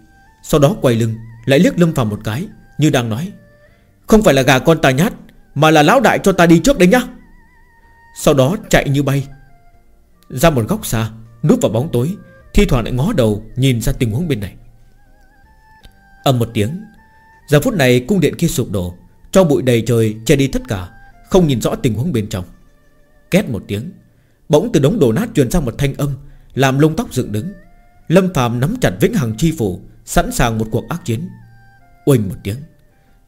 Sau đó quay lưng, Lại liếc Lâm Phạm một cái, Như đang nói, Không phải là gà con ta nhát, Mà là lão đại cho ta đi trước đấy nhá. Sau đó chạy như bay, Ra một góc xa, Núp vào bóng tối, Thi thoảng lại ngó đầu Nhìn ra tình huống bên này. Âm một tiếng, Giờ phút này cung điện kia sụp đổ, Cho bụi đầy trời che đi tất cả không nhìn rõ tình huống bên trong. Két một tiếng, Bỗng từ đống đổ nát truyền ra một thanh âm, Làm lông tóc dựng đứng. Lâm phàm nắm chặt vĩnh hằng chi phủ, Sẵn sàng một cuộc ác chiến. Oanh một tiếng,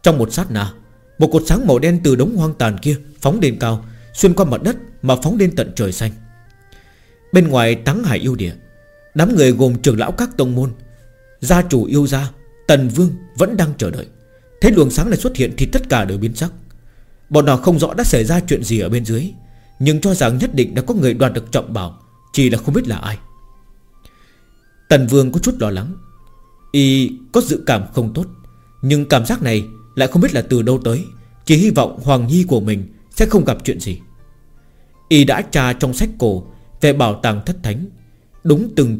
Trong một sát na, Một cột sáng màu đen từ đống hoang tàn kia Phóng lên cao, Xuyên qua mặt đất mà phóng lên tận trời xanh. Bên ngoài táng hải yêu địa, Đám người gồm trưởng lão các tông môn, Gia chủ yêu gia, Tần Vương vẫn đang chờ đợi. Thế luồng sáng này xuất hiện thì tất cả đều biến sắc. Bọn họ không rõ đã xảy ra chuyện gì ở bên dưới, Nhưng cho rằng nhất định đã có người đoạt được trọng bảo, Chỉ là không biết là ai. Tần Vương có chút lo lắng. Y có dự cảm không tốt, Nhưng cảm giác này lại không biết là từ đâu tới, Chỉ hy vọng Hoàng Nhi của mình Sẽ không gặp chuyện gì. Y đã tra trong sách cổ Về bảo tàng thất thánh. Đúng từng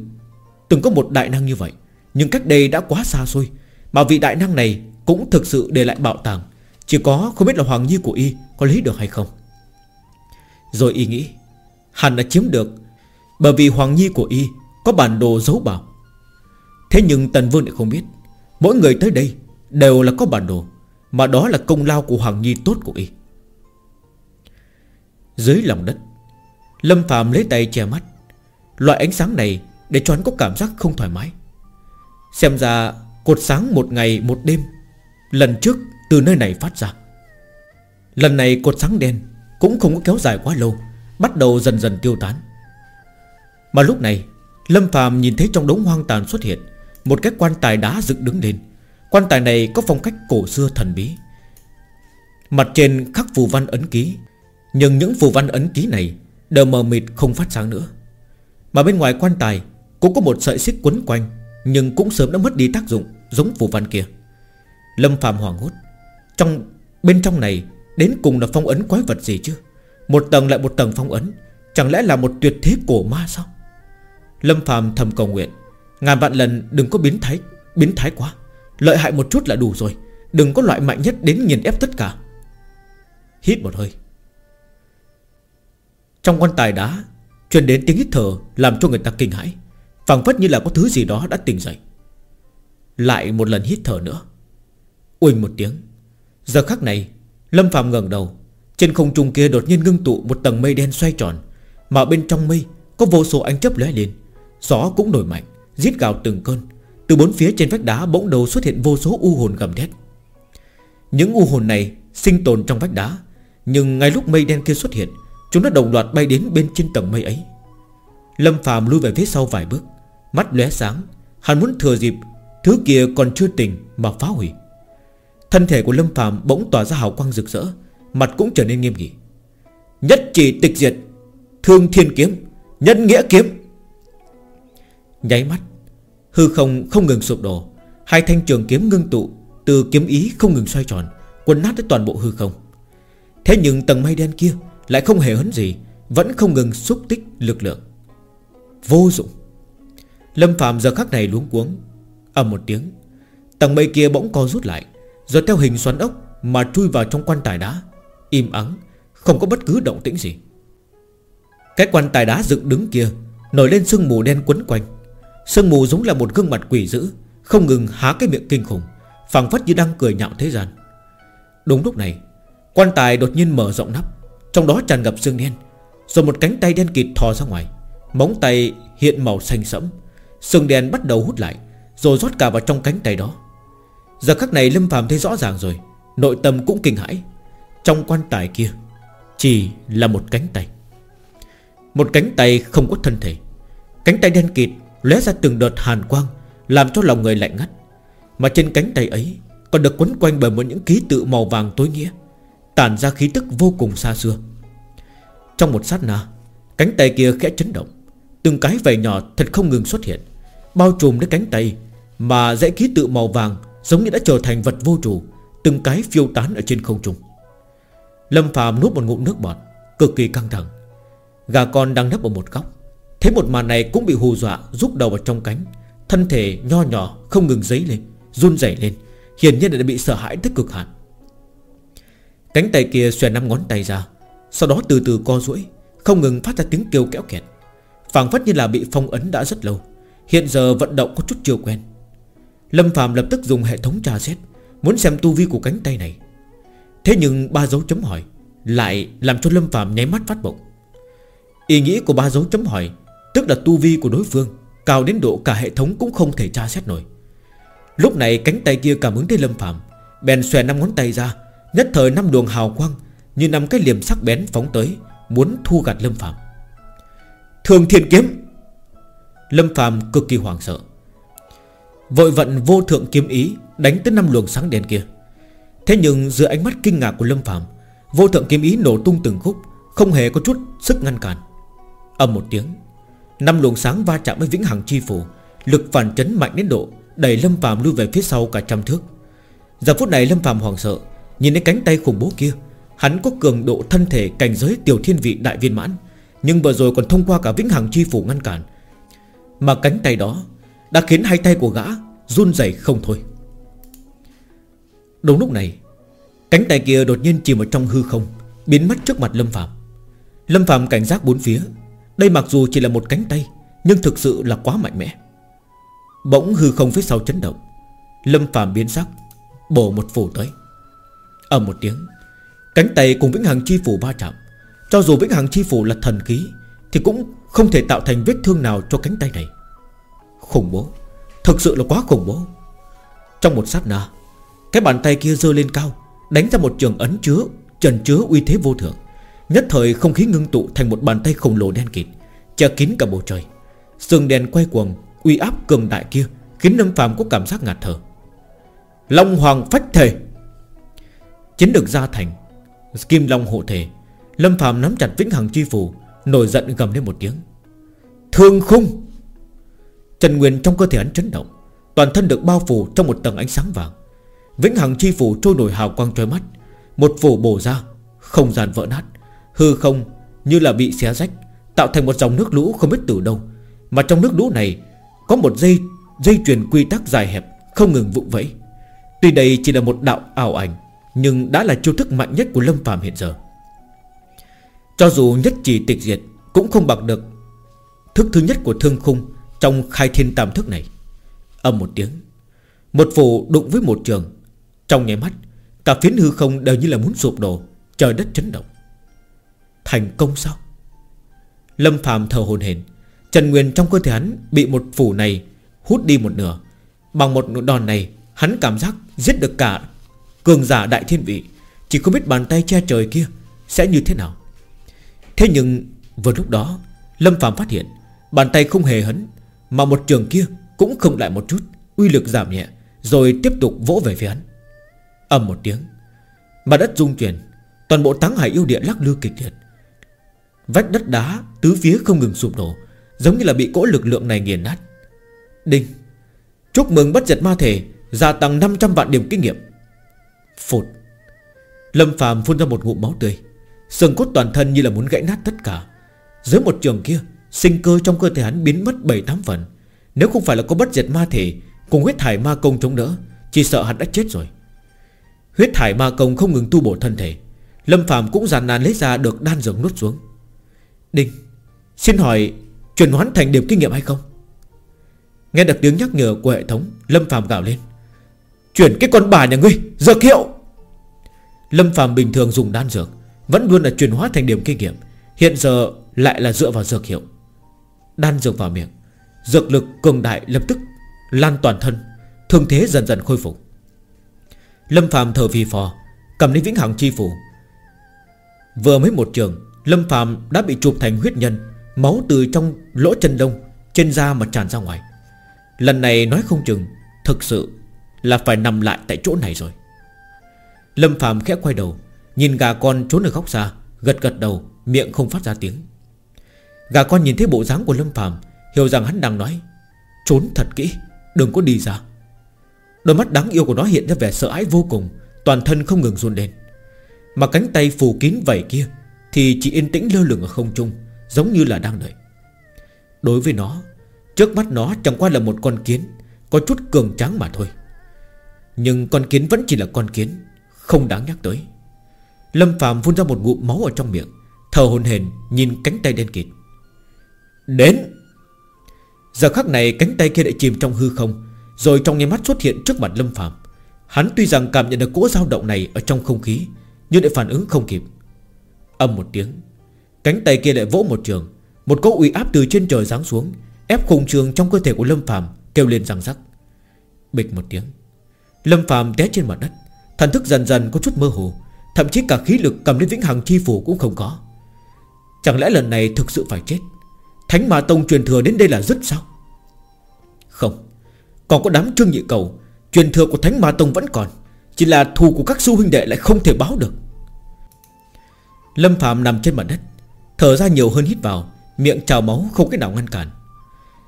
từng có một đại năng như vậy, Nhưng cách đây đã quá xa xôi, Mà vị đại năng này cũng thực sự để lại bảo tàng. Chỉ có không biết là Hoàng Nhi của Y Có lấy được hay không. Rồi Y nghĩ, Hẳn đã chiếm được, Bởi vì Hoàng Nhi của Y Có bản đồ giấu bảo. Thế nhưng Tần Vương lại không biết, Mỗi người tới đây đều là có bản đồ, Mà đó là công lao của Hoàng Nhi tốt của Y. Dưới lòng đất, Lâm Phạm lấy tay che mắt. Loại ánh sáng này Để cho hắn có cảm giác không thoải mái. Xem ra cột sáng một ngày một đêm, Lần trước từ nơi này phát ra. Lần này cột sáng đen Cũng không có kéo dài quá lâu, Bắt đầu dần dần tiêu tán. Mà lúc này, Lâm phàm nhìn thấy trong đống hoang tàn xuất hiện Một cái quan tài đá dựng đứng lên. Quan tài này có phong cách cổ xưa thần bí. Mặt trên khắc phù văn ấn ký, Nhưng những phù văn ấn ký này Đều mờ mịt không phát sáng nữa. Mà bên ngoài quan tài Cũng có một sợi xích quấn quanh, Nhưng cũng sớm đã mất đi tác dụng Giống phù văn kia. Lâm phàm hoảng hốt. Trong, bên trong này, Đến cùng là phong ấn quái vật gì chứ? Một tầng lại một tầng phong ấn, Chẳng lẽ là một tuyệt thế cổ ma sao? Lâm phàm thầm cầu nguyện, Ngàn vạn lần đừng có biến thái Biến thái quá. Lợi hại một chút là đủ rồi, Đừng có loại mạnh nhất đến nghiền ép tất cả. Hít một hơi. Trong quan tài đá, Truyền đến tiếng hít thở Làm cho người ta kinh hãi, phảng phất như là có thứ gì đó đã tỉnh dậy. Lại một lần hít thở nữa. Uỳnh một tiếng. Giờ khắc này, Lâm Phạm ngẩng đầu, Trên không trung kia đột nhiên ngưng tụ một tầng mây đen xoay tròn, Mà bên trong mây Có vô số ánh chớp lóe lên. Gió cũng nổi mạnh Giết gào từng cơn, Từ bốn phía trên vách đá bỗng đầu xuất hiện vô số u hồn gầm thét. Những u hồn này sinh tồn trong vách đá, Nhưng ngay lúc mây đen kia xuất hiện, Chúng đã đồng loạt bay đến bên trên tầng mây ấy. Lâm Phạm lui về phía sau vài bước, Mắt lóe sáng, Hắn muốn thừa dịp Thứ kia còn chưa tỉnh mà phá hủy. Thân thể của Lâm Phạm bỗng tỏa ra hào quang rực rỡ, Mặt cũng trở nên nghiêm nghị. Nhất chỉ tịch diệt, Thương thiên kiếm Nhân nghĩa kiếm. Nháy mắt, Hư không không ngừng sụp đổ, Hai thanh trường kiếm ngưng tụ, Từ kiếm ý không ngừng xoay tròn quấn nát tới toàn bộ hư không. Thế nhưng tầng mây đen kia Lại không hề hấn gì, Vẫn không ngừng xúc tích lực lượng. Vô dụng. Lâm Phạm giờ khắc này luống cuống, ầm một tiếng, Tầng mây kia bỗng co rút lại. Rồi theo hình xoắn ốc Mà chui vào trong quan tài đá, Im ắng, Không có bất cứ động tĩnh gì. Cái quan tài đá dựng đứng kia Nổi lên sương mù đen quấn quanh. Sương mù giống là một gương mặt quỷ dữ, Không ngừng há cái miệng kinh khủng, phảng phất như đang cười nhạo thế gian. Đúng lúc này, Quan tài đột nhiên mở rộng nắp, Trong đó tràn ngập sương đen, Rồi một cánh tay đen kịt thò ra ngoài, Móng tay hiện màu xanh sẫm. Sương đen bắt đầu hút lại, Rồi rót cả vào trong cánh tay đó. Giờ khắc này Lâm Phạm thấy rõ ràng rồi, Nội tâm cũng kinh hãi. Trong quan tài kia, Chỉ là một cánh tay. Một cánh tay không có thân thể. Cánh tay đen kịt lóe ra từng đợt hàn quang, Làm cho lòng người lạnh ngắt. Mà trên cánh tay ấy Còn được quấn quanh bởi một những ký tự màu vàng tối nghĩa, Tản ra khí tức vô cùng xa xưa. Trong một sát na, Cánh tay kia khẽ chấn động. Từng cái vầy nhỏ thật không ngừng xuất hiện, Bao trùm lấy cánh tay Mà dãy ký tự màu vàng Giống như đã trở thành vật vô chủ, Từng cái phiêu tán ở trên không trung. Lâm Phạm nuốt một ngụm nước bọt Cực kỳ căng thẳng. Gà con đang nấp ở một góc Thấy một màn này cũng bị hù dọa Rút đầu vào trong cánh Thân thể nho nhỏ không ngừng giấy lên Run rẩy lên Hiển nhiên là bị sợ hãi tới cực hạn. Cánh tay kia xòe năm ngón tay ra Sau đó từ từ co duỗi Không ngừng phát ra tiếng kêu kéo kẹt. Phảng phất như là bị phong ấn đã rất lâu Hiện giờ vận động có chút chưa quen. Lâm Phạm lập tức dùng hệ thống tra xét, Muốn xem tu vi của cánh tay này. Thế nhưng ba dấu chấm hỏi Lại làm cho Lâm Phạm nháy mắt phát bụng Ý nghĩ của ba dấu chấm hỏi, Tức là tu vi của đối phương, Cao đến độ cả hệ thống cũng không thể tra xét nổi. Lúc này cánh tay kia cảm ứng thấy Lâm Phạm Bèn xòe năm ngón tay ra, Nhất thời năm luồng hào quang Như năm cái liềm sắc bén phóng tới, Muốn thu gạt Lâm Phạm Thường thiên kiếm! Lâm Phạm cực kỳ hoảng sợ. Vội vận vô thượng kiếm ý, Đánh tới năm luồng sáng đèn kia. Thế nhưng giữa ánh mắt kinh ngạc của Lâm Phạm Vô thượng kiếm ý nổ tung từng khúc, Không hề có chút sức ngăn cản. Âm một tiếng, Năm luồng sáng va chạm với vĩnh hằng chi phủ, Lực phản chấn mạnh đến độ Đẩy Lâm Phạm lui về phía sau cả trăm thước. Giờ phút này Lâm Phạm hoảng sợ, Nhìn thấy cánh tay khủng bố kia, Hắn có cường độ thân thể cảnh giới tiểu thiên vị đại viên mãn, Nhưng vừa rồi còn thông qua cả vĩnh hằng chi phủ ngăn cản. Mà cánh tay đó đã khiến hai tay của gã Run rẩy không thôi. Đúng lúc này, Cánh tay kia đột nhiên chìm vào trong hư không, Biến mất trước mặt Lâm Phạm Lâm Phạm cảnh giác bốn phía, Đây mặc dù chỉ là một cánh tay, Nhưng thực sự là quá mạnh mẽ. Bỗng hư không phía sau chấn động, Lâm Phạm biến sắc, Bổ một phủ tới. Ở một tiếng, Cánh tay cùng Vĩnh Hằng Chi Phủ va chạm. Cho dù Vĩnh Hằng Chi Phủ là thần khí, Thì cũng không thể tạo thành vết thương nào cho cánh tay này. Khủng bố. Thực sự là quá khủng bố. Trong một sát na, Cái bàn tay kia dơ lên cao, Đánh ra một trường ấn chứa, Trần chứa uy thế vô thượng. Nhất thời không khí ngưng tụ thành một bàn tay khổng lồ đen kịt, Che kín cả bầu trời. Sương đèn quay cuồng, Uy áp cường đại kia Khiến Lâm Phạm có cảm giác ngạt thở. Long Hoàng phách thể. Chiến được gia thành, Kim Long hộ thể, Lâm Phạm nắm chặt vĩnh hằng chi phù Nổi giận gầm lên một tiếng. Thương khung. Trần Nguyên trong cơ thể hắn chấn động. Toàn thân được bao phủ trong một tầng ánh sáng vàng. Vĩnh hằng chi phủ trôi nổi hào quang trói mắt. Một phủ bổ ra, Không gian vỡ nát. Hư không như là bị xé rách, Tạo thành một dòng nước lũ không biết từ đâu. Mà trong nước lũ này, Có một dây dây chuyền quy tắc dài hẹp, Không ngừng vụng vẫy. Tuy đây chỉ là một đạo ảo ảnh, Nhưng đã là chiêu thức mạnh nhất của Lâm phàm hiện giờ. Cho dù nhất chỉ tịch diệt, Cũng không bằng được. Thức thứ nhất của thương khung trong khai thiên tam thức này. Âm một tiếng, Một phù đụng với một trường. Trong nháy mắt, Cả phiến hư không đều như là muốn sụp đổ, Trời đất chấn động. Thành công sao? Lâm phàm thở hồn hển. Trần Nguyên trong cơ thể hắn Bị một phủ này hút đi một nửa. Bằng một đòn này, Hắn cảm giác giết được cả Cường giả đại thiên vị. Chỉ không biết bàn tay che trời kia Sẽ như thế nào. Thế nhưng, vừa lúc đó, Lâm Phạm phát hiện, Bàn tay không hề hấn mà một trường kia cũng không lại một chút, Uy lực giảm nhẹ, Rồi tiếp tục vỗ về phía hắn. Âm một tiếng Mà đất rung chuyển, Toàn bộ táng hải yêu địa lắc lư kịch liệt. Vách đất đá Tứ phía không ngừng sụp đổ, Giống như là bị cỗ lực lượng này nghiền nát. Đinh, Chúc mừng bất diệt ma thể, Gia tăng 500 vạn điểm kinh nghiệm. Phụt, Lâm phàm phun ra một ngụm máu tươi Sừng cốt toàn thân như là muốn gãy nát tất cả. Dưới một trường kia Sinh cơ trong cơ thể hắn biến mất 7-8 phần. Nếu không phải là có bất diệt ma thể, Cùng huyết thải ma công chống đỡ, Chỉ sợ hắn đã chết rồi. Huyết thải ma công không ngừng tu bổ thân thể, Lâm phạm cũng giàn nàn lấy ra được đan dược nuốt xuống. Đinh, Xin hỏi, Chuyển hoán thành điểm kinh nghiệm hay không? Nghe được tiếng nhắc nhở của hệ thống, Lâm phạm gào lên. Chuyển cái con bà nhà ngươi, Dược hiệu! Lâm phạm bình thường dùng đan dược, Vẫn luôn là chuyển hóa thành điểm kinh nghiệm, Hiện giờ lại là dựa vào dược hiệu. Đan dược vào miệng. Dược lực cường đại lập tức Lan toàn thân, Thương thế dần dần khôi phục. Lâm Phạm thở vì phò, Cầm lấy vĩnh hằng chi phủ. Vừa mới một trường, Lâm Phạm đã bị chụp thành huyết nhân, Máu từ trong lỗ chân đông Trên da mà tràn ra ngoài. Lần này nói không chừng, Thực sự là phải nằm lại tại chỗ này rồi. Lâm Phạm khẽ quay đầu, Nhìn gà con trốn ở góc xa, Gật gật đầu, miệng không phát ra tiếng. Gà con nhìn thấy bộ dáng của Lâm Phạm Hiểu rằng hắn đang nói, Trốn thật kỹ, Đừng có đi ra. Đôi mắt đáng yêu của nó hiện ra vẻ sợ hãi vô cùng, Toàn thân không ngừng run lên. Mà cánh tay phủ kín vậy kia Thì chỉ yên tĩnh lơ lửng ở không trung, Giống như là đang đợi. Đối với nó, Trước mắt nó chẳng qua là một con kiến, Có chút cường tráng mà thôi. Nhưng con kiến vẫn chỉ là con kiến, Không đáng nhắc tới. Lâm Phạm phun ra một ngụm máu ở trong miệng, Thở hồn hển, nhìn cánh tay đen kịt. Đến. Giờ khắc này cánh tay kia lại chìm trong hư không, Rồi trong nháy mắt xuất hiện trước mặt Lâm Phạm Hắn tuy rằng cảm nhận được cỗ dao động này Ở trong không khí, Nhưng lại phản ứng không kịp. Âm một tiếng, Cánh tay kia lại vỗ một trường, Một cỗ uy áp từ trên trời giáng xuống, Ép khung trường trong cơ thể của Lâm Phạm Kêu lên răng rắc. Bịch một tiếng, Lâm Phạm té trên mặt đất, Thần thức dần dần có chút mơ hồ, Thậm chí cả khí lực cầm lên vĩnh hằng chi phủ cũng không có. Chẳng lẽ lần này thực sự phải chết? Thánh Ma Tông truyền thừa đến đây là dứt sao? Không, Còn có đám trương nhị cầu, Truyền thừa của Thánh Ma Tông vẫn còn, Chỉ là thù của các sư huynh đệ lại không thể báo được. Lâm Phạm nằm trên mặt đất, Thở ra nhiều hơn hít vào, Miệng trào máu không cái nào ngăn cản.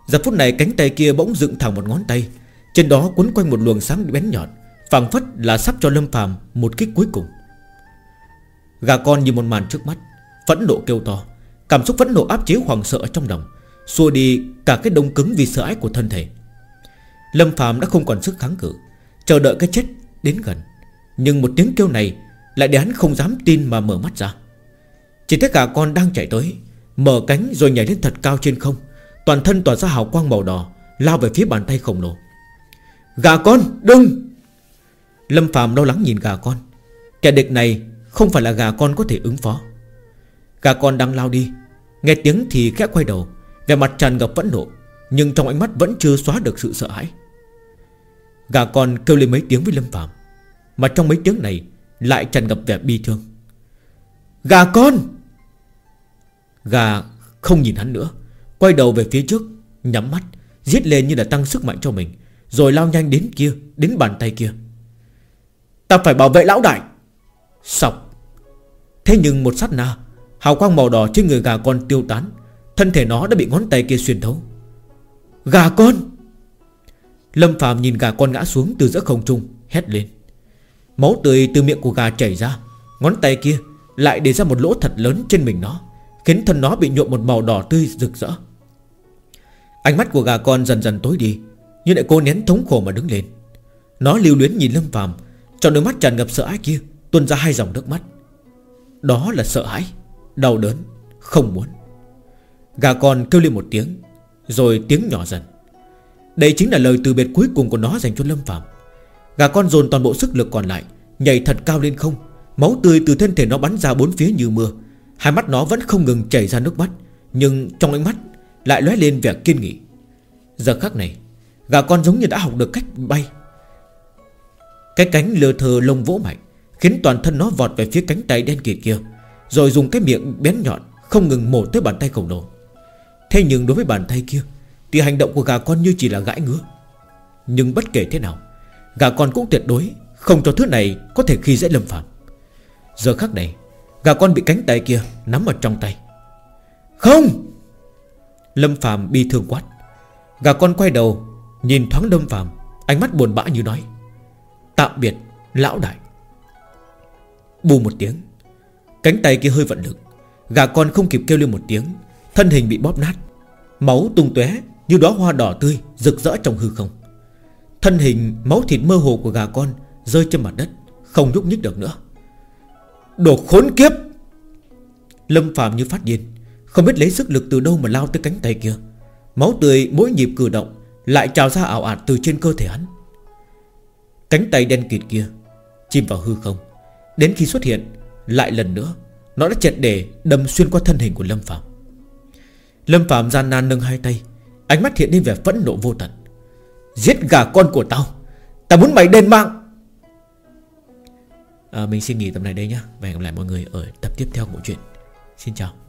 Giờ phút này cánh tay kia bỗng dựng thẳng một ngón tay, Trên đó quấn quanh một luồng sáng bén nhọn, phảng phất là sắp cho Lâm Phàm một kích cuối cùng. Gà con như một màn trước mắt, Phẫn nộ kêu to. Cảm xúc vẫn nộ áp chế hoàng sợ ở trong lòng, Xua đi cả cái đông cứng vì sợ ái của thân thể. Lâm Phạm đã không còn sức kháng cự, Chờ đợi cái chết đến gần. Nhưng một tiếng kêu này Lại để hắn không dám tin mà mở mắt ra. Chỉ thấy cả con đang chạy tới, Mở cánh rồi nhảy lên thật cao trên không. Toàn thân tỏa ra hào quang màu đỏ, Lao về phía bàn tay khổng lồ. Gà con, đừng! Lâm Phạm lo lắng nhìn gà con. Kẻ địch này không phải là gà con có thể ứng phó. Gà con đang lao đi. Nghe tiếng thì khẽ quay đầu Về mặt tràn ngập vẫn nộ, Nhưng trong ánh mắt vẫn chưa xóa được sự sợ hãi. Gà con kêu lên mấy tiếng với Lâm Phạm Mà trong mấy tiếng này Lại tràn ngập vẻ bi thương. Gà con! Gà không nhìn hắn nữa, Quay đầu về phía trước, Nhắm mắt, Giết lên như là tăng sức mạnh cho mình, Rồi lao nhanh đến kia, Đến bàn tay kia. Ta phải bảo vệ lão đại! Sọc Thế nhưng một sát na Hào quang màu đỏ trên người gà con tiêu tán. Thân thể nó đã bị ngón tay kia xuyên thấu. Gà con! Lâm Phạm nhìn gà con ngã xuống từ giữa không trung, Hét lên. Máu tươi từ miệng của gà chảy ra, Ngón tay kia lại để ra một lỗ thật lớn trên mình nó, Khiến thân nó bị nhuộm một màu đỏ tươi rực rỡ. Ánh mắt của gà con dần dần tối đi, Nhưng lại cô nén thống khổ mà đứng lên. Nó lưu luyến nhìn Lâm Phạm Trong đôi mắt tràn ngập sợ hãi kia, Tuôn ra hai dòng nước mắt. Đó là sợ hãi. Đau đớn, Không muốn. Gà con kêu lên một tiếng, Rồi tiếng nhỏ dần. Đây chính là lời từ biệt cuối cùng của nó dành cho Lâm Phạm Gà con dồn toàn bộ sức lực còn lại, Nhảy thật cao lên không. Máu tươi từ thân thể nó bắn ra bốn phía như mưa. Hai mắt nó vẫn không ngừng chảy ra nước mắt, Nhưng trong ánh mắt Lại lóe lên vẻ kiên nghị. Giờ khắc này, Gà con giống như đã học được cách bay. Cái cánh lơ thơ lông vỗ mạnh Khiến toàn thân nó vọt về phía cánh tay đen kịt kia. Rồi dùng cái miệng bén nhọn, Không ngừng mổ tới bàn tay khổng lồ. Thế nhưng đối với bàn tay kia, Thì hành động của gà con như chỉ là gãi ngứa. Nhưng bất kể thế nào, Gà con cũng tuyệt đối Không cho thứ này có thể khi dễ lâm phạm Giờ khắc này, Gà con bị cánh tay kia nắm ở trong tay. Không! Lâm Phạm bi thương quát. Gà con quay đầu, Nhìn thoáng Lâm Phạm Ánh mắt buồn bã như nói, Tạm biệt, lão đại. Bù một tiếng Cánh tay kia hơi vận lực. Gà con không kịp kêu lên một tiếng. Thân hình bị bóp nát. Máu tung tóe như đóa hoa đỏ tươi Rực rỡ trong hư không. Thân hình máu thịt mơ hồ của gà con Rơi trên mặt đất, Không nhúc nhích được nữa. Đồ khốn kiếp! Lâm Phạm như phát điên, Không biết lấy sức lực từ đâu mà lao tới cánh tay kia. Máu tươi mỗi nhịp cử động Lại trào ra ảo ạt từ trên cơ thể hắn. Cánh tay đen kịt kia Chìm vào hư không. Đến khi xuất hiện lại lần nữa Nó đã chẹt để đâm xuyên qua thân hình của Lâm Phạm Lâm Phạm gian nan nâng hai tay Ánh mắt hiện lên vẻ phẫn nộ vô tận. Giết gà con của tao Tao muốn mày đền mạng. À, Mình xin nghỉ tập này đây nhá. Và hẹn gặp lại mọi người ở tập tiếp theo của chuyện Xin chào.